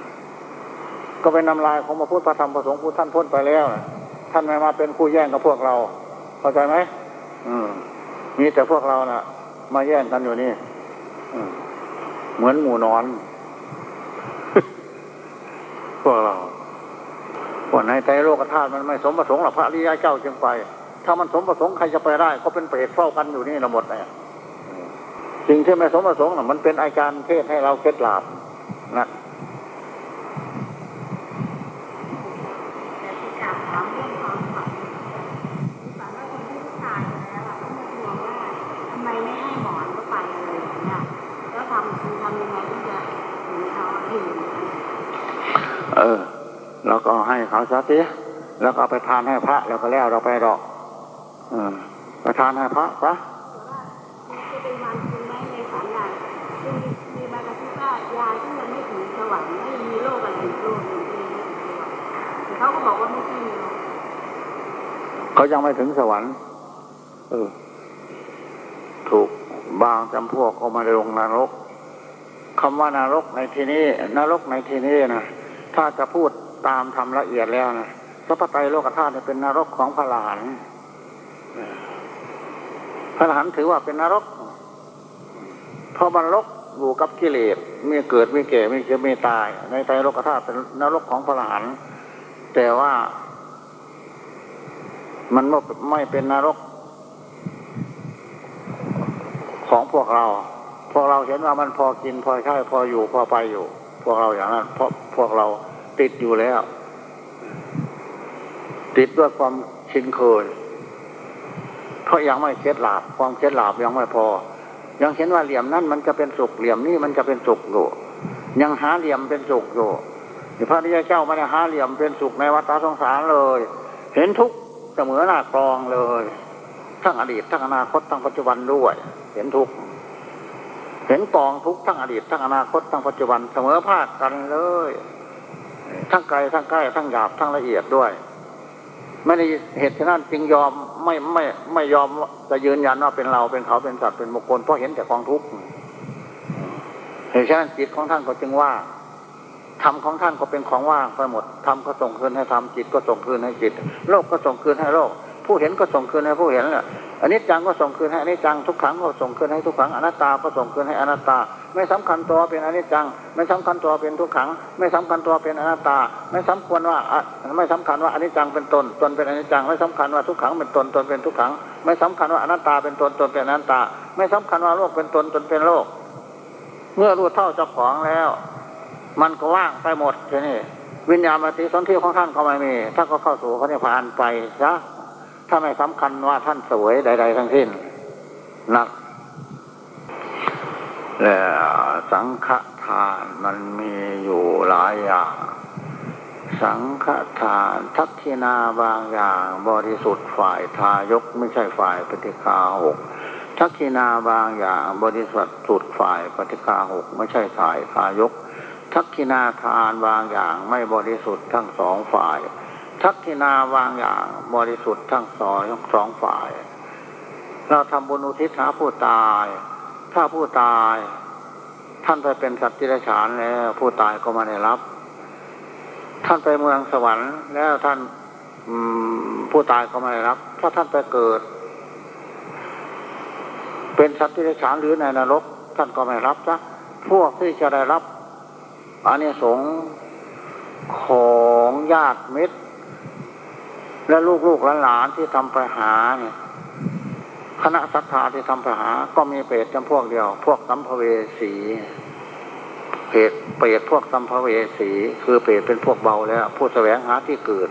ก็เป็นน้ำลายของพระพุทธธรรมประสงค์ผู้ท่านพ้นไปแล้วท่านไม่มาเป็นคู่แย่งกับพวกเรา เข้าใจไหมอืมมีแต่พวกเรานะ่ะ มาแย่งกันอยู่นี่เหมือนหมูนอน วกเราพวกในใจโลกธาตุมันไม่สมประสงค์หรอกพระริยเจ้าจึงไป ถ้ามันสมประสงค์ใครจะไปได้ ก็เป็นเปรตเฝ้ากันอยู่นี่เราหมดเลยสิ่งที่ไม่สมประสงค์มันเป็นอาการเทศให้เราเคล็ดลับนะเออเราก็ให้ เขาซะสิแล้วก็ไปทานให้พระแล้วก็แล้วเราไปรอกอไปทานให้พระปะเขาก็บอกว่าไม่ใช่เขายังไม่ถึงสวรรค์ เออ ถูกบางจำพวกเอามาลงนรกคำว่านรกในที่นี้นรกในที่นี้นะถ้าจะพูด ตามทำละเอียดแล้วนะพระปไตรโลกธาตุเป็นนรกของพระหลานพระหลานถือว่าเป็นนรกเพราะมันรกอยู่กับกิเลสมีเกิดมีแก่มีเกิดมีตาย ในไตรโลกธาตุเป็นนรกของพระหลานแต่ว่า มันไม่เป็นนรกของพวกเรา พวกเราเห็นว่ามันพอกินพอใช้พออยู่พอไปอยู่ พวกเราอย่างนั้น เพราะพวกเรา ติดอยู่แล้ว ติดด้วยความชินเคยเพราะยังไม่เคล็ดหลาบความเคล็ดหลาบยังไม่พอ ยังเห็นว่าเหลี่ยมนั้นมันจะเป็นสุขเหลี่ยมนี้มันจะเป็นสุขอยู่ยังหาเหลี่ยมเป็นสุขอยู่พระนิยเจ้าไม่ได้หาเหลี่ยมเป็นสุขในวัฏสงสารเลย เห็นทุกเสมอหน้ากรองเลย ทั้งอดีตทั้งอนาคตทั้งปัจจุบันด้วย เห็นทุกเห็นกองทุกทั้งอดีตทั้งอนาคตทั้งปัจจุบันเสมอภาคกันเลย ทั้งไกลทั้งใกล้ทั้งหยาบทั้งละเอียดด้วย ไม่ได้เหตุฉะนั้นจึงยอมไม่ไม่ไม่ยอมจะยืนยันว่าเป็นเราเป็นเขาเป็นสัตว์เป็นบุคคลเพราะเห็นแต่กองทุกข์เหตุฉะนั้นจิตของท่านก็จึงว่าธรรมของท่านก็เป็นของว่างไปหมดธรรมก็ส่งคืนให้ธรรมจิตก็ส่งคืนให้จิต โลกก็ส่งคืนให้โลก ผู้เห็นก็ส่งคืนให้ผู้เห็นแหละอันนี้จังก็ส่งคืนให้อันนี้จังทุกขังก็ส่งคืนให้ทุกขังอนัตตาก็ส่งคืนให้อนัตตา ไม่สำคัญตัวเป็นอนิจจัง ไม่สำคัญตัวเป็นทุกขัง ไม่สำคัญตัวเป็นอนัตตา ไม่สำควรว่าไม่สำคัญว่าอนิจจังเป็นตน ตนเป็นอนิจจัง ไม่สำคัญว่าทุกขังเป็นตน ตนเป็นทุกขัง ไม่สำคัญว่าอนัตตาเป็นตน ตนเป็นอนัตตา ไม่สำคัญว่าโลกเป็นตน ตนเป็นโลก เมื่อรู้เท่าเจ้าของแล้ว มันก็ว่างไปหมดทีนี้วิญญาณมติสนธิของท่านก็ไม่มีท่านก็เข้าสู่พระนิพพานไปซะถ้าไม่สำคัญว่าท่านสวยใด ๆ ทั้งสิ้นนัก แล้วสังฆทานมันมีอยู่หลายอย่าง สังฆทานทักษินาบางอย่างบริสุทธิ์ฝ่ายทายกไม่ใช่ฝ่ายปฏิฆาหกทักษินาบางอย่างบริสุทธิ์สุดฝ่ายปฏิฆาหกไม่ใช่ฝ่ายทายก ทักษินาทานบางอย่างไม่บริสุทธิ์ทั้งสองฝ่าย ทักษินาบางอย่างบริสุทธิ์ทั้งสองสองฝ่าย เราทำบุญอุทิศหาผู้ตาย ถ้าผู้ตาย ท่านไปเป็นสัตว์ที่ไรฉานแล้วผู้ตายก็มาได้รับ ท่านไปเมืองสวรรค์ แล้วท่านผู้ตายก็ม่ได้รับ ถ้าท่านไปเกิด เป็นสัตว์ที่ไรฉานหรือในนรก ท่านก็ไม่รับจ้ะพวกที่จะได้รับอันนี้สงของญาติมิตร และลูกๆหลานๆที่ทำไปหาเนี่ย คณะศรัทธาที่ทำไปหา ก็มีเปรตจำพวกเดียว พวกสัมภเวสีเปรตเปรตพวกสัมภเวสี คือเปรตเป็นพวกเบาแล้ว ผู้แสวงหาที่เกิด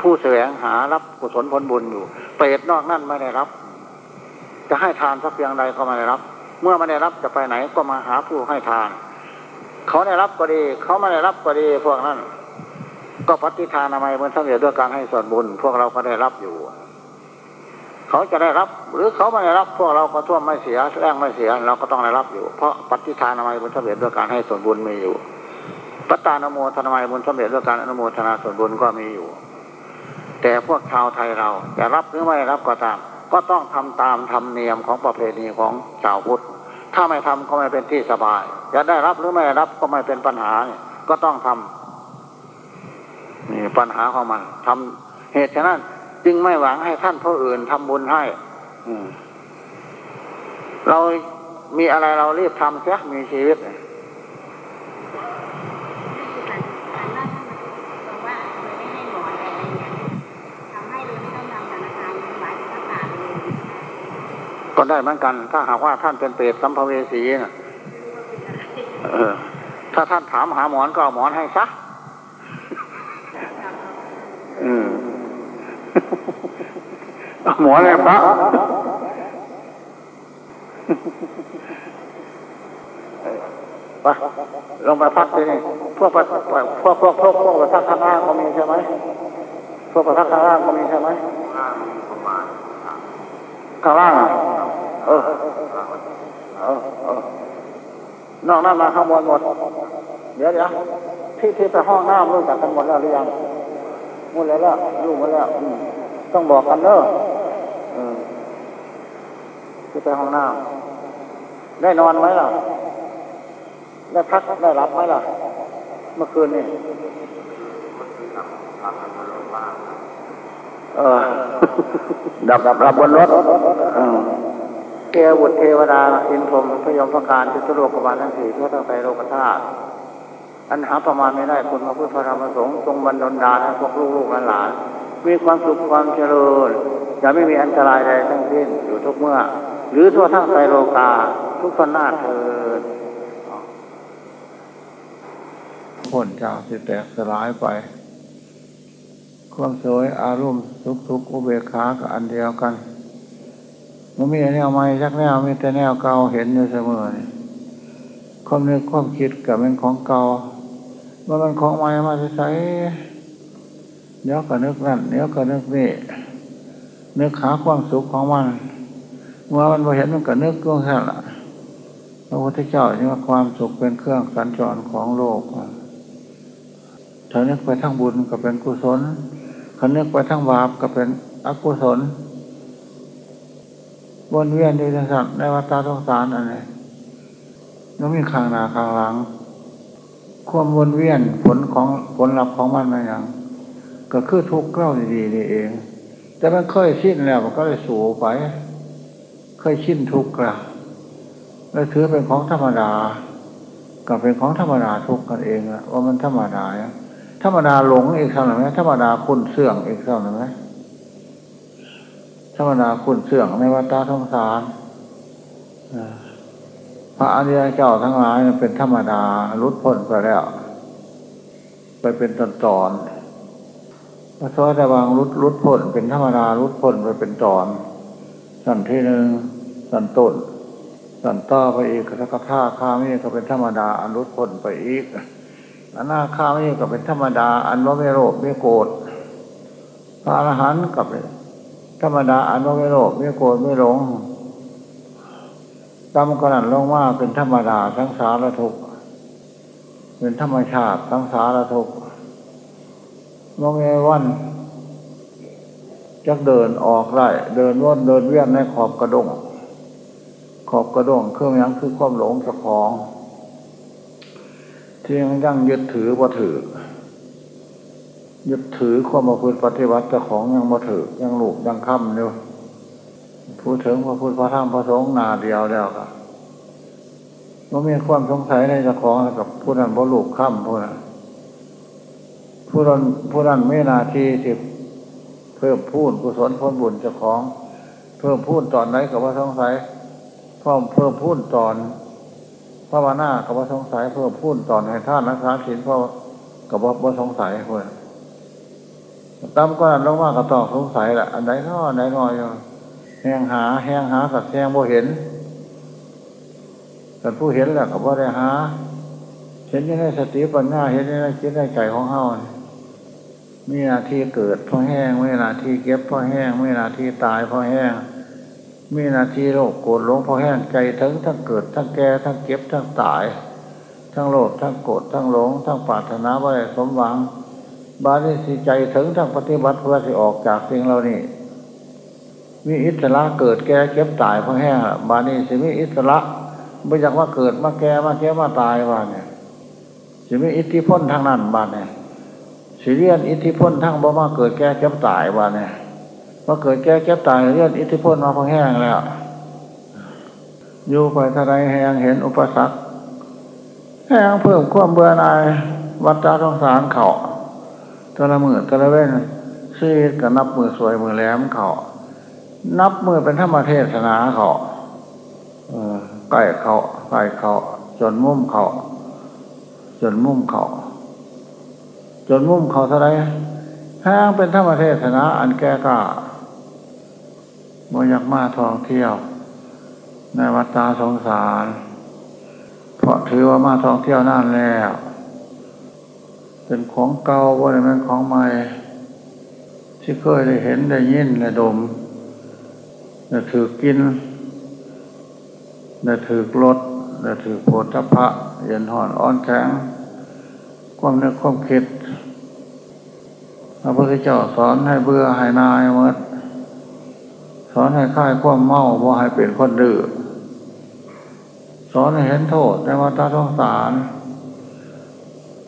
ผู้แสวงหารับกุศลผลบุญอยู่ เปรตนอกนั่นไม่ได้รับ จะให้ทานสักเพียงใดก็ไม่ได้รับ เมื่อไม่ได้รับจะไปไหนก็มาหาผู้ให้ทาน เขาได้รับก็ดี เขาไม่ได้รับก็ดีพวกนั้น ก็ปฏิทานทำไมเหมือนสำเร็จด้วยการให้ส่วนบุญ พวกเราก็ได้รับอยู่ เขาจะได้รับ หรือเขาไม่ได้รับพวกเราก็ท่วมไม่เสียแรงไม่เสียเราก็ต้องได้รับอยู่ เพราะปฏิทานทำไมบุญสำเร็จด้วยการให้ส่วนบุญมีอยู่ปัตตานโมทนาไมบุญสำเร็จด้วยการอนุโมทนาส่วนบุญก็มีอยู่ แต่พวกชาวไทยเราจะรับหรือไม่รับก็ตาม ก็ต้องทำตามธรรมเนียมของประเพณีของชาวพุทธถ้าไม่ทำก็ไม่เป็นที่สบาย จะได้รับหรือไม่รับก็ไม่เป็นปัญหาเนี่ยก็ต้องทำนี่ปัญหาของมันทำเหตุฉะนั้น จึงไม่หวังให้ท่านผู้อื่นทำบุญให้เรามีอะไรเรารีบทำเสียมีชีวิตก็ได้เหมือนกัน ถ้าหากว่าท่านเป็นเปรตสัมภเวสีนะเออ ถ้าท่านถามหาหมอนก็เอาหมอนให้ซะ อืม หมอนอะไรพระไปลงไปพักที่นี่พวกพวกพวกพวกพวกพวกประทักข้างล่างก็มีใช่ไหมพวกประทักข้างล่างก็มีใช่ไหมข้างล่างเออเออเออนอกนั้นมาข้างบนหมด เดี๋ยวเดี๋ยวที่ที่ไปห้องน้ำรู้จักกันหมดแล้วหรือยัง หมดแล้วแล้วรู้หมดแล้วต้องบอกกันเนอะที่ไปห้องน้ำได้นอนไหมล่ะ ได้พักได้รับไหมล่ะ เมื่อคืนนี่เออ ดับดับรับบนรถเทวุตเทวดาอินพรมพยมพการจุตโลกบาลทั้งสี่ทั่วทั้งไปโลกธาตุ อันหาประมาณไม่ได้คุณพระพุทธพระธรรมสงฆ์ทรงบรรดลดาให้พวกลูกๆหลานมีความสุขความเจริญจะไม่มีอันตรายใดทั้งสิ้นอยู่ทุกเมื่อ หรือทั่วทั้งไตรโลกา ทุกคนหน้าเถิดผลจากที่แตกสลายไป ความสวยอารมณ์ทุกทุกอุเบกขากับอันเดียวกันมันมีแนวใหม่ชักแนวมีแต่แนวเก่าเห็นอยู่เสมอความนึกความคิดกับเป็นของเก่า มันเป็นของใหม่มาใช้เดี๋ยวก็นึกนั่นเดี๋ยวก็นึกนี่นึกหาความสุขของมันเมื่อมันมาเห็นมันก็นึกก็แค่ละพระพุทธเจ้าที่ว่าความสุขเป็นเครื่องสัญจรของโลกถ้านึกไปทั้งบุญก็เป็นกุศลถ้านึกไปทั้งบาปก็เป็นอกุศลวนเวียนในสัตว์ในวัฏสงสารอะไรแล้วมีข้างหน้าข้างหลัง ความวนเวียนผลของผลลัพธ์ของมันอะไรอย่างก็คือทุกข์เล่าดีๆนี่เอง แต่มันเคยชินแล้วมันก็เลยสูไป เคยชินทุกข์ละแล้วถือเป็นของธรรมดาก็เป็นของธรรมดาทุกข์กันเองอะว่ามันธรรมดาธรรมดาหลงอีกเท่าไหร่ไหมธรรมดาคุณเสื่องอีกเท่าไหร่ไหมธรรมดาคุณเสื่องในวัฏสงสาร พระอริยเจ้าทั้งหลายเป็นธรรมดาลุดพ้นไปแล้ว ไปเป็นตอนตอนพระโสดาบังลุดลุดพ้นเป็นธรรมดาลุดพ้นไปเป็นตอน สันที่หนึ่งสันต้น สันต่อไปอีกสักท่าข้ามีก็เป็นธรรมดาอันลุดพ้นไปอีกอันหน้าข้ามีก็เป็นธรรมดา อันว่าไม่โลภไม่โกรธพระอรหันต์กับธรรมดาอันว่าไม่โลภไม่โกรธไม่หลง กรรมกนันลงว่าเป็นธรรมดาทั้งสารทุกเป็นธรรมชาติทั้งสารทุกมองเงวันจักเดินออกไร่เดินวนเดินเวียนในขอบกระดงขอบกระดงเครื่องยังคือความหลงสะของที่ยังยั่งยึดถือว่าถือ ยึดถือความมาพูดปฏิวัติเจ้าของยังมาถือยังหลูกยังค่ำอยู่ พูดถึงพระพุทธพระธรรมพระสงฆ์นาเดียวแล้วครับมันมีความสงสัยในเจ้าของกับผู้นั้นบ่ลูกค่ำผู้นั้นผู้นั้นผู้นั้นไม่นาทีที่เพิ่มพูดกุศลพ้นบุญเจ้าของ เพิ่มพูดตอนไหนกับว่าสงสัยเพิ่มเพิ่มพูดตอนพระวนากับว่าสงสัย เพิ่มพูดตอนให้ท่านนักษาศีลเพราะกับว่าว่าสงสัยเพื่อนตามก็ลงมากับต้อสงสัยแหละอันไหนน้ออันไหนน้อยอยู่ แหงหา แหงหาสัตว์แหงบ่เห็นแต่ผู้เห็นแหละกับว่าได้หา เห็นยังไงสติปัญญาเห็นยังไงคิดในใจของเฮามีนาที่เกิดเพราะแห้งมีนาที่เก็บเพราะแห้งมีนาที่ตายเพราะแห้งมีนาทีโรคโกรธหลงเพราะแห้งใจทั้งทั้งเกิดทั้งแก่ทั้งเก็บทั้งตาย ทั้งโลภทั้งโกรธทั้งหลง ทั้งปรารถนาว่าสมหวัง บาลีสิใจถึงทั้งปฏิบัติเพื่อที่ออกจากสิ่งเหล่านี้ มีอิสระเกิดแก่เก็บตายเพราะแห้งบานี้สิมีอิสระไม่อยากว่าเกิดมาแก่มาเก็บมาตายว่าเนี่ยสิมีอิทธิพลทางนั้นบาเนี่ยสิเรียนอิทธิพลทั้งบ่มาเกิดแก่เก็บตายว่าเนี่ยว่าเกิดแก่เก็บตายเรียนอิทธิพลมาเพราะแห้งแล้วอยู่ไปทลายแหงเห็นอุปสรรคแหงเพิ่มความเบื่อหน่ายวัฏสงสารเขาตะละมือตะละเว้นซีกับนับมือสวยมือแหลมเขา นับมือเป็นธรรมเทศนาเขาใกล้เขาใกล้เขา จนมุ่มเขา จนมุ่มเขา จนมุ่มเขาเท่าไรห้างเป็นธรรมเทศนาอันแก่กล้าโมยักมาทองเที่ยว ในวัดตาสงสาร เพราะถือว่ามาทองเที่ยวนานแล้ว เป็นของเก่าว่าเป็นของใหม่ ที่เคยได้เห็นได้ยินได้ดม จะถือกินจะถือรถจะถือโพธพะเย็นห่อนอ่อนแข็งความนึกความคิดพระพุทธเจ้าสอนให้เบื่อให้นายเมดสอนให้ค่ายความเมาว่าให้เป็นคนดื้อสอนให้เห็นโทษในวัฏสงสาร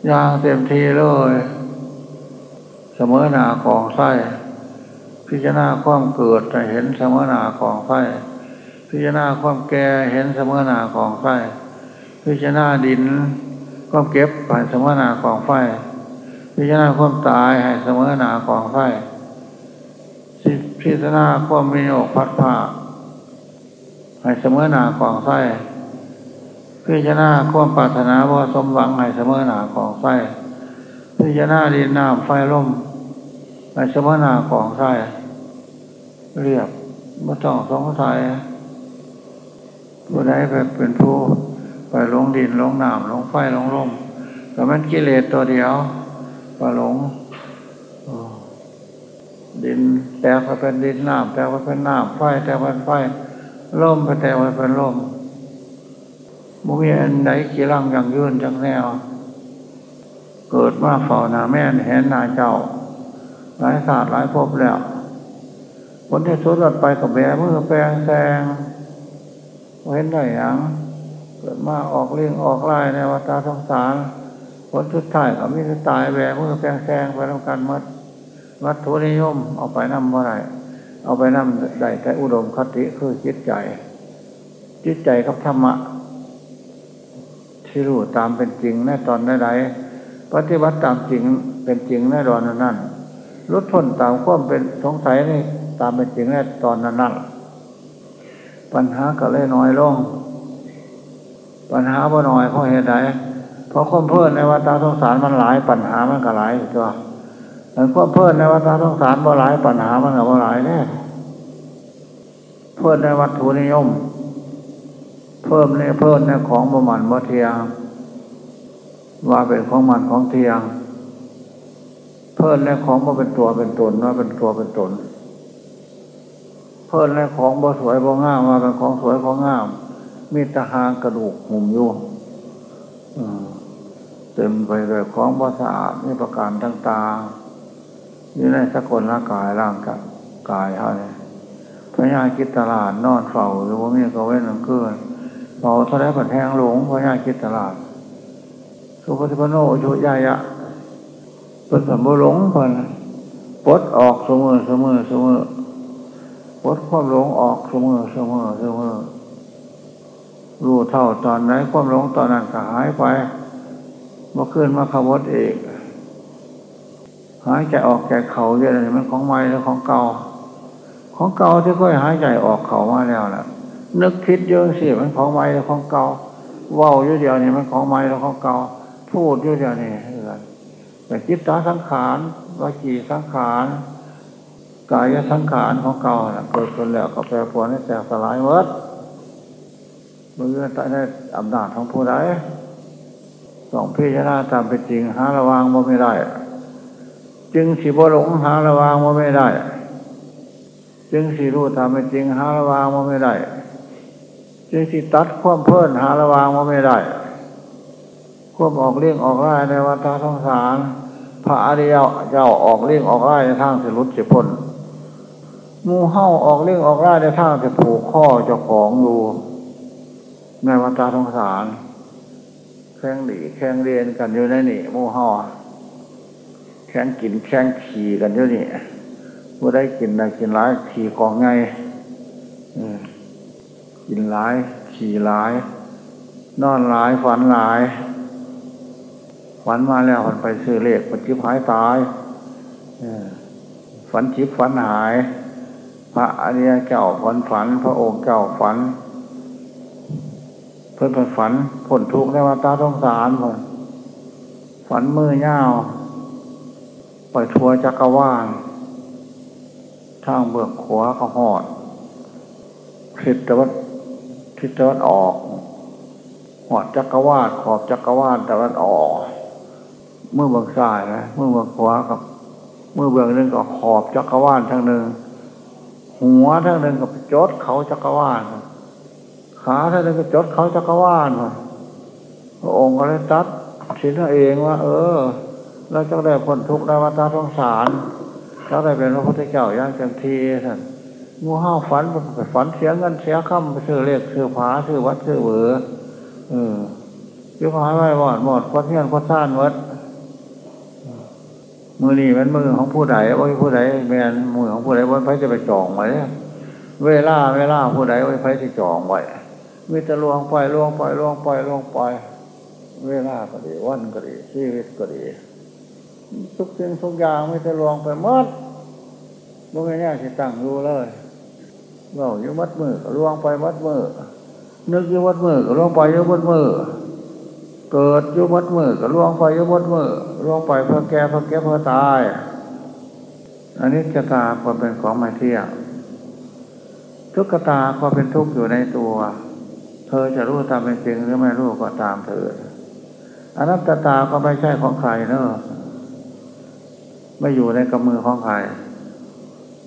อย่างเต็มทีเลย เสมอหนาของไส้ พิจารณาความเกิดเห็นเสมอหนาของไฟพิจารณาความแก่เห็นเสมอหนาของไฟพิจารณาดินความเก็บไปเสมอหนาของไฟพิจารณาความตายให้เสมอหนาของไฟพิจารณาความมีโอกพัดผ้าให้เสมอหนาของไฟพิจารณาความปรารถนาว่าสมหวังให้เสมอหนาของไฟพิจารณาดินน้ำไฟลมในสมอนาของใส่ เรียบมาต้องสงสัยผู้ใดไปเป็นผู้ไปลงดินลงน้ำลงไฟลงลมแต่มันกิเลสตัวเดียวไปหลงดินแตกไปเป็นดินน้ำแตกไปเป็นน้ำไฟแตกไปเป็นไฟลมไปแตกไปเป็นลมมุมีอันไหนกี่ร่างอย่างยืนจังแนว เกิดมาเฝ้านาแม่เห็นนาเจ้า หลายศาสตร์หลายภพแล้ว ผลที่สุดหลดไปกับแบมือแปลงแซงเห็นได้ยังเกิดมาออกเลี้ยงออกไล่ในวัฏสงสารผลสุดท้ายก็มีตายแบมือแปลงแซงไปทำการมัดวัตถุนิยม เอาไปนำเมื่อไรเอาไปนำได้แต่อุดมคติคือจิตใจ จิตใจกับธรรมะ ที่รู้ตามเป็นจริงในตอนใดๆปฏิบัติตามจริงเป็นจริงในตอนนั้นลดทนตามความเป็นสงสัยนี่ ตามเป็นจริงในตอนนั้นนั่นปัญหาก็เลยน้อยลง ปัญหาบ่น้อยเพราะเหตุใดเพราะความเพื่นในวัฏสงสารมันหลายปัญหามันก็หลายตัวแต่ความเพื่นในวัฏสงสารบ่หลายปัญหามันก็บ่หลายแน่เพื่นในวัตถุนิยม เพิ่มในเพิ่มในของบ่มันบ่เทียงว่าเป็นของมันของเทียง เพิ่นในของบ่เป็นตัวเป็นตนว่าเป็นตัวเป็นตน เพิ่นในของบ่สวยบ่งามว่าเป็นของสวยของงาม มีตะหางกระดูกหุ่มอยู่เต็มไปด้วยของบ่สะอาดมีประการต่างๆอยู่ในสกลร่างกายร่างกายเขานี่ยพระญาคิดตลาดนอนเฝ้าหรือว่ามีก็เว้นหนึ่งคืนเฝ้าทะเลผัดแทงหลงพระญาคิดตลาด สุภสิปโนชุยายะเป็นสมบูรณ์เพิ่นปลดออกเสมอเสมอเสมอ ดความหลงออกเสมอเสมอเสมอรู้เท่าตอนไหนความหลงตอนนั้นก็หายไปมื่อคืนมาขบวเอกหายใจออกใจเขาเยอะเลยมันของใหม่หรือของเก่า ของเก่าที่ค่อยหายใจออกเขามาแล้วนะนึกคิดเยอะสิมันของใหม่หรือของเก่าว่าอยู่เดียวนี่มันของใหม่หรือของเก่าพูดอยู่เดียวนี่เออแต่จิตตาสังขารวจีสังขาร กายสังขารของเก่าเกิดขึ้นแล้วก็แปรปรวนให้แตกสลายหมดมือใต้ในอำนาจของผู้ใดสองพิจารณาตามเป็นจริงหาระวางว่าไม่ได้ จึงสีบหลงหาระวางว่าไม่ได้ จึงสีรู้ตามเป็นจริงหาระวางว่าไม่ได้ จึงสีตัดความเพิ่นหาระวางว่าไม่ได้ควบออกเลี่ยงออกไล่ในวัฏสงสาร พระอริยเจ้าออกเลี่ยงออกไล่ในทางสิรุตสิพ้น มูเห่าออกเลี่ยงออกไล่ในทางสิผูกข้อเจ้าของอยู่ในวัฏสงสารแข่งดีแข่งเรียนกันอยู่ในนี่มูเห่าแข่งกินแข่งขี่กันอยู่นี่เมื่อได้กินได้กินร้ายขี่ของไงกินร้าย ขี่ร้าย นอนร้ายฝันร้ายฝันมาแล้วฝันไปซื้อเลขฝันชิบหายตายฝันชิบฝันหาย พระอริยเจ้าฝันฝัน พระองค์เจ้าฝัน เพื่อนฝันผลทุกข์ในวัฏสงสารผลฝันมือเงาปล่อยทัวจักรวาลทางเบื้องขวาเขาหอดทิศตะวันทิศตะวันออกหอดจักรวาลขอบจักรวาลตะวันออก เมื่อเบื้องซ้ายนะเมื่อเบื้องขวากับ เมื่อเบื้องหนึ่งก็ขอบจักรวาลทั้งหนึ่ง หัวทั้งหนึ่งกับจดเขาจักรวาลขาทั้งหนึ่งก็จดเขาจักรวาลพระองค์ก็เลยตัดสินเองว่า เออเราจะได้พ้นทุกข์ในวัฏสงสารจะได้เป็นพระพุทธเจ้าอย่างเต็มที่ท่านงูห้าวฝันไปฝันเสียเงินเสียค่ำไปซื้อเลขซื้อผาซื้อวัดซื้อเบือเออยุคหายไว้หมดหมดควดเทียนควดซ่านวัด มือนี่มันมือของผู้ใดว่าผู้ใดแมนมือของผู้ใดว่าไฟจะไปจองไว้เวลาเวลาผู้ใดว่าไฟจะจองไว้มีแต่ลวงปล่อยลวงปล่อยลวงปล่อยลวงปล่อย เวลาก็ดีวันก็ดีชีวิตก็ดีทุกสิ่งทุกอย่างไม่แต่ลวงไปมดบ่ไม่แน่ที่ตั้งรู้เลยเราอยู่มัดมือก็ลวงไปมัดมือนึกอยู่มัดมือก็ลวงไปอยู่มัดมือ เกิดยุบดมือก็ล่วงไปยุบดมือล่วงไปเพื่อแก่เพื่อแก่เพื่อตายอันนี้จตาก็เป็นของไม่เที่ยงทุกขตาก็เป็นทุกข์อยู่ในตัว เธอจะรู้ตามเป็นจริงหรือไม่รู้ก็ตามเธออนัตตาก็ไม่ใช่ของใครเนอะไม่อยู่ในกำมือของใคร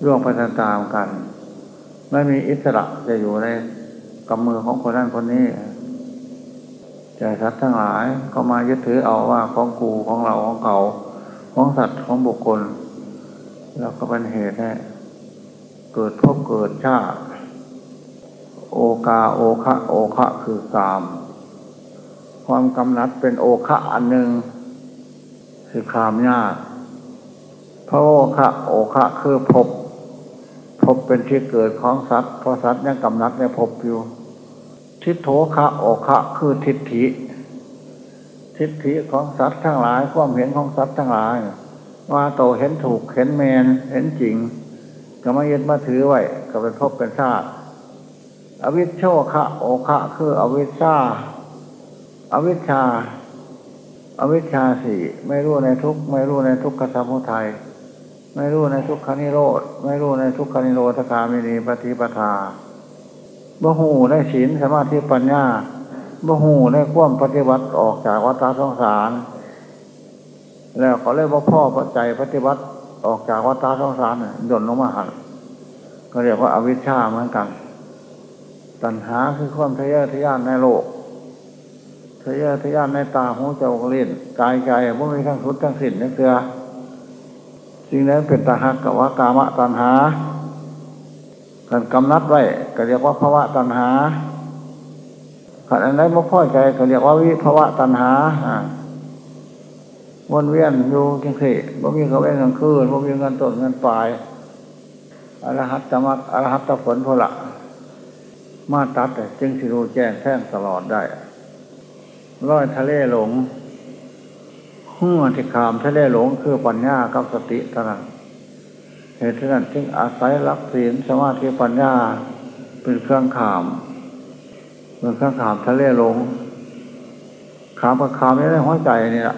ร่วงไปตามกัน ไม่มีอิสระจะอยู่ในกำมือของคนนั้นคนนี้ จสัตว์ทั้งหลายก็มายึดถือเอาว่าของกูของเราของเขาของสัตว์ของบุคคล แล้วก็เป็นเหตุให้เกิดพบเกิดชาติ โอกาโอคะโอคะคือกาม ความกำนัดเป็นโอคะอันหนึ่งคือคามยากพระโอคะโอคะคือพบพบเป็นที่เกิดของสัตว์เพราะสัตว์ยังกำนัดในพบอยู่ ทิฏโถคะโอคะคือทิฏฐิ ทิฏฐิของสัตว์ทั้งหลาย ความเห็นของสัตว์ทั้งหลาย ว่าโตเห็นถูกเห็นแมนเห็นจริง ก็ไม่ยึดมาถือไว้ก็เป็นพบเป็นชาติอวิชโชคะโอคะคืออวิชชาอวิชชาอวิชชาสี่ไม่รู้ในทุกไม่รู้ในทุกขสมุทัยไม่รู้ในทุกขนิโรธไม่รู้ในทุกขนิโรธคามินีปฏิปทา บ่หูได้ศีลสมาธิปัญญาบ่หูได้ควมปฏิบัติออกจากวัฏสงสาร แล้วเขาเรียกว่าพ่อปัจจัยปฏิบัติออกจากวัฏสงสารย่นลงมาหันก็เรียกว่าอาวิชชาเหมือนกัน ตัณหาคือความทะเยอทะยานในโลกทะเยอทะยานในตาหูจมูกลิ้นกายใจว่ามีทั้งสุดทั้งสิ้นนี่คือสิ่งนั้นเป็นตาหักกับว่ากามะตัณหา การกำนัดไว้ก็เรียกว่าภาวะตัณหาขันอันไหนไม่พอใจก็เรียกว่าวิภาวะตัณหาวนเวียนอยู่จังสิบ่มีเขาเว้นกลางคืนบ่มีเงินต้นเงินปลายอรหัตตมักอรหัตตผลพละมาตัดจึงสิรู้แจ้งแท่งตลอดได้ร้อยทะเลหลงหัวที่ขามทะเลหลงคือปัญญากับสติเท่านั้น เหตุนั้นจึงอาศัยรักศีลสมาธิปัญญาเป็นเครื่องขามเป็นเครื่องขามทะเลลงขามกับขามนี่ได้หัวใจนี่แหละ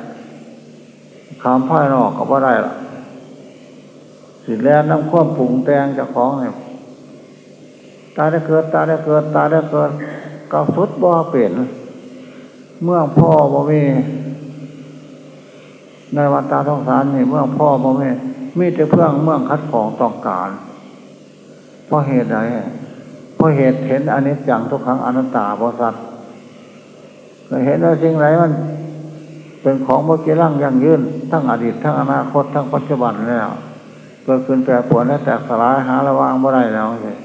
ขามพ่ายนอกก็ว่าได้ละสิแล้วน้ำข้วมปุ่งแตงจากของเนี่ยตาได้เกิด ตาได้เกิด ตาได้เกิดก็สุดบ่เปลี่ยนเมื่อพ่อบ่มีในวันตาท้องสารนี่เมื่อพ่อบ่มี มีแต่เพื่องเมื่อคัดของต้องการ เพราะเหตุใดเพราะเหตุเห็นอนิจจังทุกครั้งอนัตตาบริสัทเคยเห็นว่าสิ่งไรมันเป็นของโมกิร่างยั่งยืนทั้งอดีตทั้งอนาคตทั้งปัจจุบันแล้วเกิดขึ้นแปรปรวนและแตกสลายหาระวางบ่ได้แล้วเลย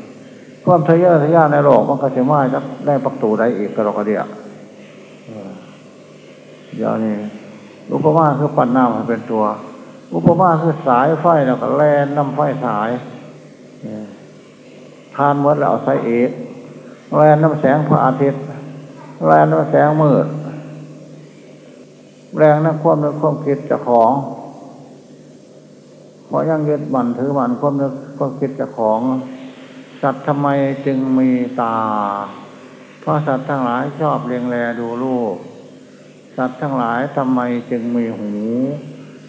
ความทะเยอทะยานในโลกมันก็จะมาจะได้ประตูได้อีกกระดกเดียเดี๋ยวนี้อุปมาคือปั่นน้ำเป็นตัว อุปมาคือสายไฟแล้วก็แล่นน้ำไฟสายทานเมื่อแล้วใส่เอกแล่นน้ำแสงพระอาทิตย์แล่นน้ำแสงมืด แรงนักควบนึกควบคิดจะของเพราะยังยึดมันถือมันควบนึกควบคิดจะของสัตว์ทำไมจึงมีตา เพราะสัตว์ทั้งหลายชอบเลียงแลดูรูป สัตว์ทั้งหลายทำไมจึงมีหู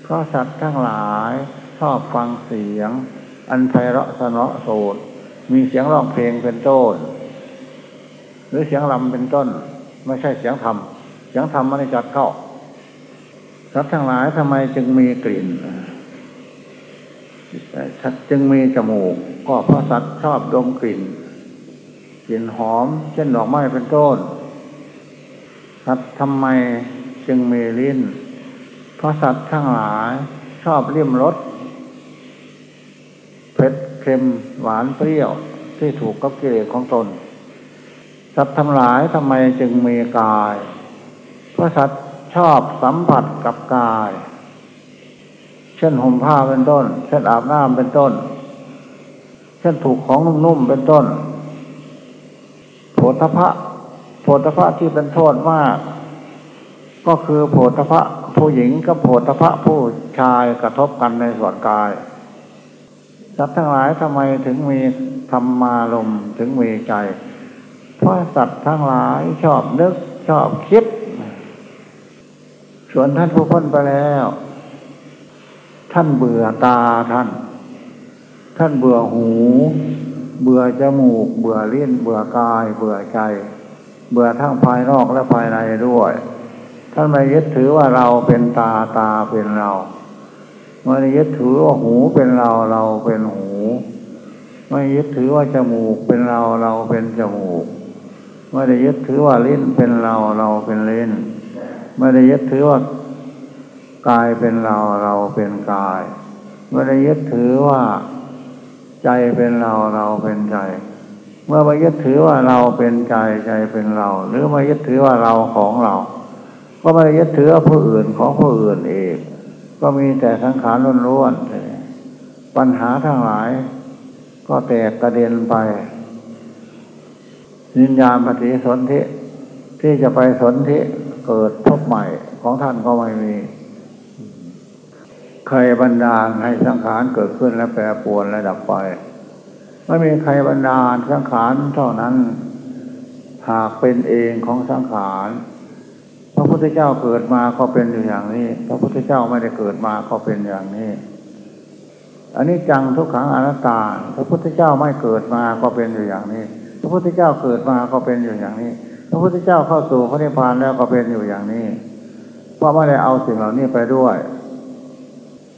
เพราะสัตว์ทั้งหลายชอบฟังเสียง อันไพเราะสนอโสดมีเสียงร้องเพลงเป็นต้น หรือเสียงลำเป็นต้น ไม่ใช่เสียงธรรมเสียงธรรมมันจัดเข้าสัตว์ทั้งหลายทำไมจึงมีกลิ่นสัตว์จึงมีจมูก ก็เพราะสัตว์ชอบดมกลิ่นกลิ่นหอม เช่นดอกไม้เป็นต้นสัตว์ทำไมจึงมีลิ้น เพราะสัตว์ทั้งหลายชอบเลี่ยมรสเผ็ดเค็มหวานเปรี้ยวที่ถูกกับกิเลสของตน สัตว์ทั้งหลายทำไมจึงมีกาย เพราะสัตว์ชอบสัมผัสกับกาย เช่นห่มผ้าเป็นต้น เช่นอาบน้ำเป็นต้น เช่นถูกของนุ่มๆเป็นต้นโผฏฐะโผฏฐะที่เป็นโทษมาก ก็คือโผฏฐะผู้หญิงกับโผฏฐะผู้ชายกระทบกันในส่วนกายสัตว์ทั้งหลายทำไมถึงมีธรรมารมถึงมีใจ เพราะสัตว์ทั้งหลายชอบนึกชอบคิด ส่วนท่านผู้พ้นไปแล้ว ท่านเบื่อตาท่าน ท่านเบื่อหู เบื่อจมูก เบื่อลิ้น เบื่อกาย เบื่อใจ เบื่อทั้งภายนอกและภายในด้วย ท่านไม่ยึดถือว่าเราเป็นตาตาเป็นเราไม่ได้ยึดถือว่าหูเป็นเราเราเป็นหู ไม่ยึดถือว่าจมูกเป็นเราเราเป็นจมูก ไม่ได้ยึดถือว่าลิ้นเป็นเราเราเป็นลิ้น ไม่ได้ยึดถือว่ากายเป็นเราเราเป็นกาย ไม่ได้ยึดถือว่าใจเป็นเราเราเป็นใจ เมื่อไมายึดถือว่าเราเป็นใจใจเป็นเรา หรือไมายึดถือว่าเราของเรา ก็ไม่ได้ยึดถือผู้อื่นของผู้อื่นเองก็มีแต่สังขารล้วนๆปัญหาทั้งหลาย ก็แตกกระเด็นไปวิญญาณปฏิสนธิที่จะไปสนธิเกิดพบใหม่ของท่านก็ไม่มี ใครบันดาลให้สังขารเกิดขึ้นและแปรปรวนและดับไป ไม่มีใครบันดาลสังขารเท่านั้น หากเป็นเองของสังขาร ระพุทธเจ้าเกิดมาก็เป็นอยู่อย่างนี้ พระพุทธเจ้าไม่ได้เกิดมาก็เป็นอย่างนี้อันนี้จังทุกขังอนัตตา พระพุทธเจ้าไม่เกิดมาก็เป็นอยู่อย่างนี้ พระพุทธเจ้าเกิดมาก็เป็นอยู่อย่างนี้ พระพุทธเจ้าเข้าสู่พระนิพพานแล้วก็เป็นอยู่อย่างนี้ เพราะไม่ได้เอาสิ่งเหล่านี้ไปด้วย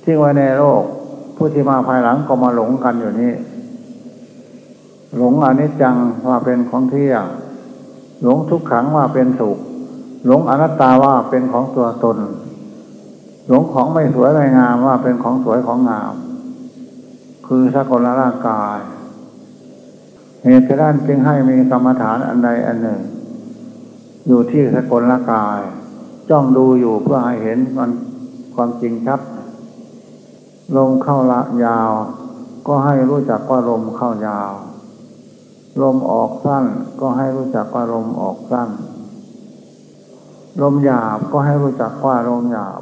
ทิ้งไว้ในโลก ผู้ที่มาภายหลังก็มาหลงกันอยู่นี่หลงอนิจจังว่าเป็นของเที่ยงหลงทุกขังว่าเป็นสุข หลงอนัตตาว่าเป็นของตัวตน หลงของไม่สวยไม่งามว่าเป็นของสวยของงาม คือสกลร่างกาย เหตุด้านจึงให้มีกรรมฐานอันใดอันหนึ่ง อยู่ที่สกลร่างกาย จ้องดูอยู่เพื่อให้เห็นมันความจริงชัดลมเข้าละยาว ก็ให้รู้จักว่าลมเข้ายาว ลมออกสั้นก็ให้รู้จักว่าลมออกสั้น ลมหยาบก็ให้รู้จักว่าลมหยาบ